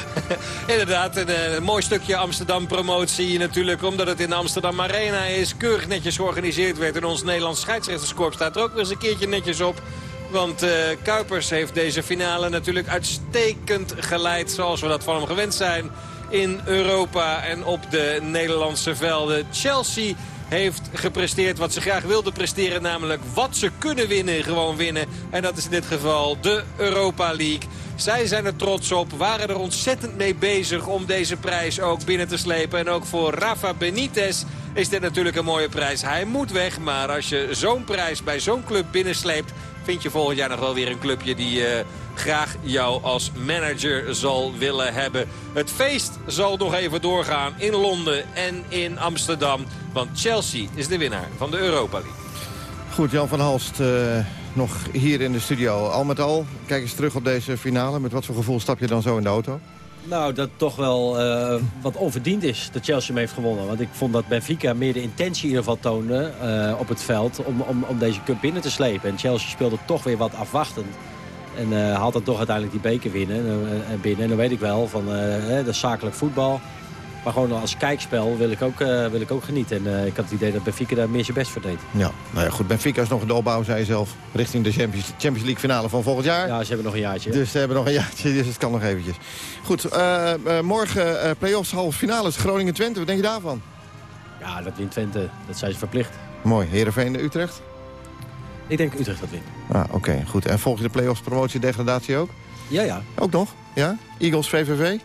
Inderdaad, een, een, mooi stukje Amsterdam-promotie natuurlijk. Omdat het in de Amsterdam Arena is. Keurig netjes georganiseerd werd. En ons Nederlands scheidsrechterskorps staat er ook weer eens een keertje netjes op. Want uh, Kuipers heeft deze finale natuurlijk uitstekend geleid. Zoals we dat van hem gewend zijn in Europa en op de Nederlandse velden. Chelsea heeft gepresteerd wat ze graag wilden presteren. Namelijk wat ze kunnen winnen, gewoon winnen. En dat is in dit geval de Europa League. Zij zijn er trots op, waren er ontzettend mee bezig om deze prijs ook binnen te slepen. En ook voor Rafa Benitez is dit natuurlijk een mooie prijs. Hij moet weg, maar als je zo'n prijs bij zo'n club binnensleept vind je volgend jaar nog wel weer een clubje die uh, graag jou als manager zal willen hebben. Het feest zal nog even doorgaan in Londen en in Amsterdam. Want Chelsea is de winnaar van de Europa League. Goed, Jan van Halst uh, nog hier in de studio. Al met al, kijk eens terug op deze finale. Met wat voor gevoel stap je dan zo in de auto? Nou, dat toch wel uh, wat onverdiend is dat Chelsea hem heeft gewonnen. Want ik vond dat Benfica meer de intentie in geval toonde uh, op het veld om, om, om deze cup binnen te slepen. En Chelsea speelde toch weer wat afwachtend. En uh, haalt dan toch uiteindelijk die beker winnen, binnen. En dan weet ik wel, van, dat is zakelijk voetbal. Maar gewoon als kijkspel wil ik ook, uh, wil ik ook genieten. En uh, ik had het idee dat Benfica daar meer zijn best voor deed. Ja, nou ja, goed. Benfica is nog in de opbouw, zei je zelf. Richting de Champions, Champions League finale van volgend jaar. Ja, ze hebben nog een jaartje. Dus ze hebben nog een jaartje, dus het kan nog eventjes. Goed, uh, morgen play-offs halve finales Groningen-Twente. Wat denk je daarvan? Ja, dat wint Twente. Dat zijn ze verplicht. Mooi. Heerenveen-Utrecht? Ik denk Utrecht dat wint. Ah, Oké, okay, goed. En volg je de play-offs promotie-degradatie ook? Ja, ja. Ook nog? Ja? Eagles, VVV?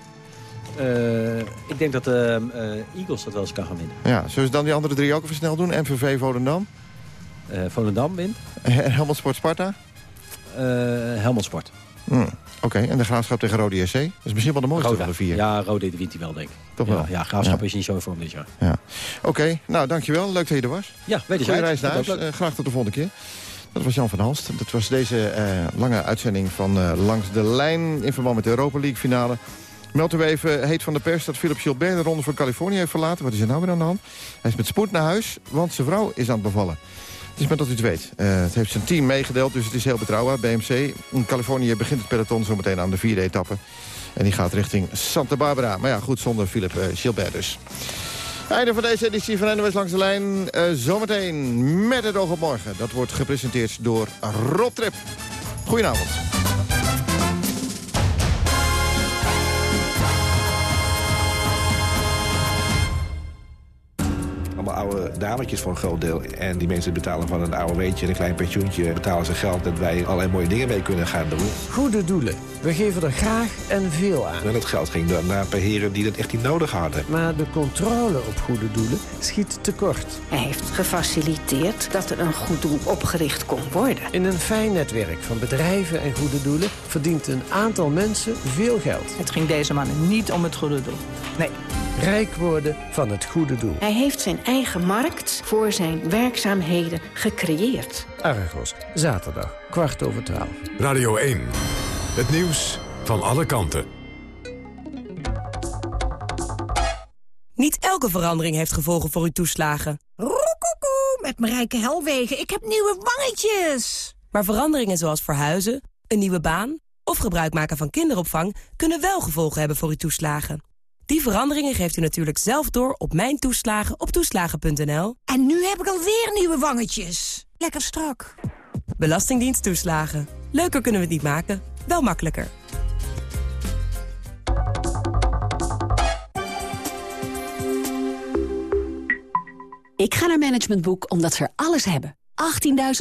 Uh, ik denk dat de uh, Eagles dat wel eens kan gaan winnen. Ja, zullen ze dan die andere drie ook even snel doen? MVV Volendam? Uh, Volendam wint. Helmond Sport Sparta? Helmond Sport. Hmm. Oké, okay. en de Graafschap tegen Rode SC? Dat is misschien wel de mooiste Roda. van de vier. Ja, Rode wint hij wel, denk ik. Toch ja, wel? Ja, Graafschap ja. is niet zo vorm dit jaar. Ja. Oké, okay. nou dankjewel. Leuk dat je er was. Ja, weet je Goeie reis naar huis. graag tot de volgende keer. Dat was Jan van Halst. Dat was deze lange uitzending van Langs de Lijn... in verband met de Europa League finale. Melden we even heet van de pers dat Philip Gilbert de ronde van Californië heeft verlaten. Wat is er nou weer aan de hand? Hij is met spoed naar huis, want zijn vrouw is aan het bevallen. Het is maar dat u het weet. Uh, het heeft zijn team meegedeeld, dus het is heel betrouwbaar. BMC in Californië begint het peloton zometeen aan de vierde etappe. En die gaat richting Santa Barbara. Maar ja, goed, zonder Philip uh, Gilbert dus. Einde van deze editie van NOS Langs de Lijn. Uh, zometeen met het oog op morgen. Dat wordt gepresenteerd door Rob Trip. Goedenavond. Oude dametjes voor een groot deel. En die mensen betalen van een oude weetje en een klein pensioentje... betalen ze geld dat wij allerlei mooie dingen mee kunnen gaan doen. Goede doelen. We geven er graag en veel aan. En dat geld ging dan naar heren die dat echt niet nodig hadden. Maar de controle op goede doelen schiet tekort. Hij heeft gefaciliteerd dat er een goed doel opgericht kon worden. In een fijn netwerk van bedrijven en goede doelen... verdient een aantal mensen veel geld. Het ging deze man niet om het goede doel. Nee. Rijk worden van het goede doel. Hij heeft zijn eigen markt voor zijn werkzaamheden gecreëerd. Argos, zaterdag, kwart over twaalf. Radio 1, het nieuws van alle kanten. Niet elke verandering heeft gevolgen voor uw toeslagen. Roekoekoe, met Marijke Helwegen. Ik heb nieuwe wangetjes. Maar veranderingen zoals verhuizen, een nieuwe baan... of gebruik maken van kinderopvang... kunnen wel gevolgen hebben voor uw toeslagen. Die veranderingen geeft u natuurlijk zelf door op Mijn Toeslagen op toeslagen.nl. En nu heb ik alweer nieuwe wangetjes. Lekker strak. Belastingdienst toeslagen. Leuker kunnen we het niet maken, wel makkelijker. Ik ga naar Management Boek omdat ze er alles hebben.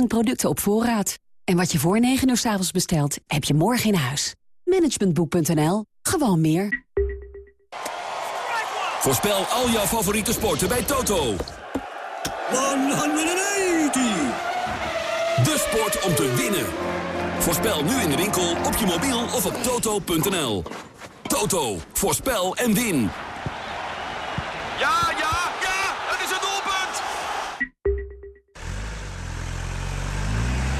18.000 producten op voorraad. En wat je voor 9 uur s avonds bestelt, heb je morgen in huis. Managementboek.nl. Gewoon meer. Voorspel al jouw favoriete sporten bij Toto. 180! De sport om te winnen. Voorspel nu in de winkel, op je mobiel of op toto.nl. Toto, voorspel en win. Ja, ja, ja, het is een doelpunt!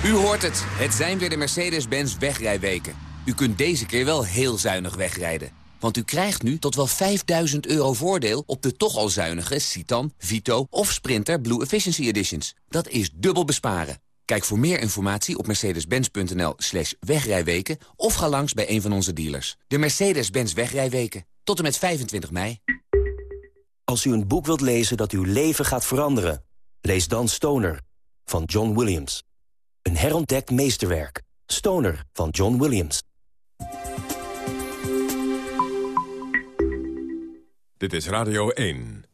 U hoort het. Het zijn weer de Mercedes-Benz wegrijweken. U kunt deze keer wel heel zuinig wegrijden. Want u krijgt nu tot wel 5000 euro voordeel op de toch al zuinige Citan, Vito of Sprinter Blue Efficiency Editions. Dat is dubbel besparen. Kijk voor meer informatie op mercedes-benz.nl slash wegrijweken... of ga langs bij een van onze dealers. De Mercedes-Benz wegrijweken. Tot en met 25 mei. Als u een boek wilt lezen dat uw leven gaat veranderen... lees dan Stoner van John Williams. Een herontdekt meesterwerk. Stoner van John Williams. Dit is Radio 1.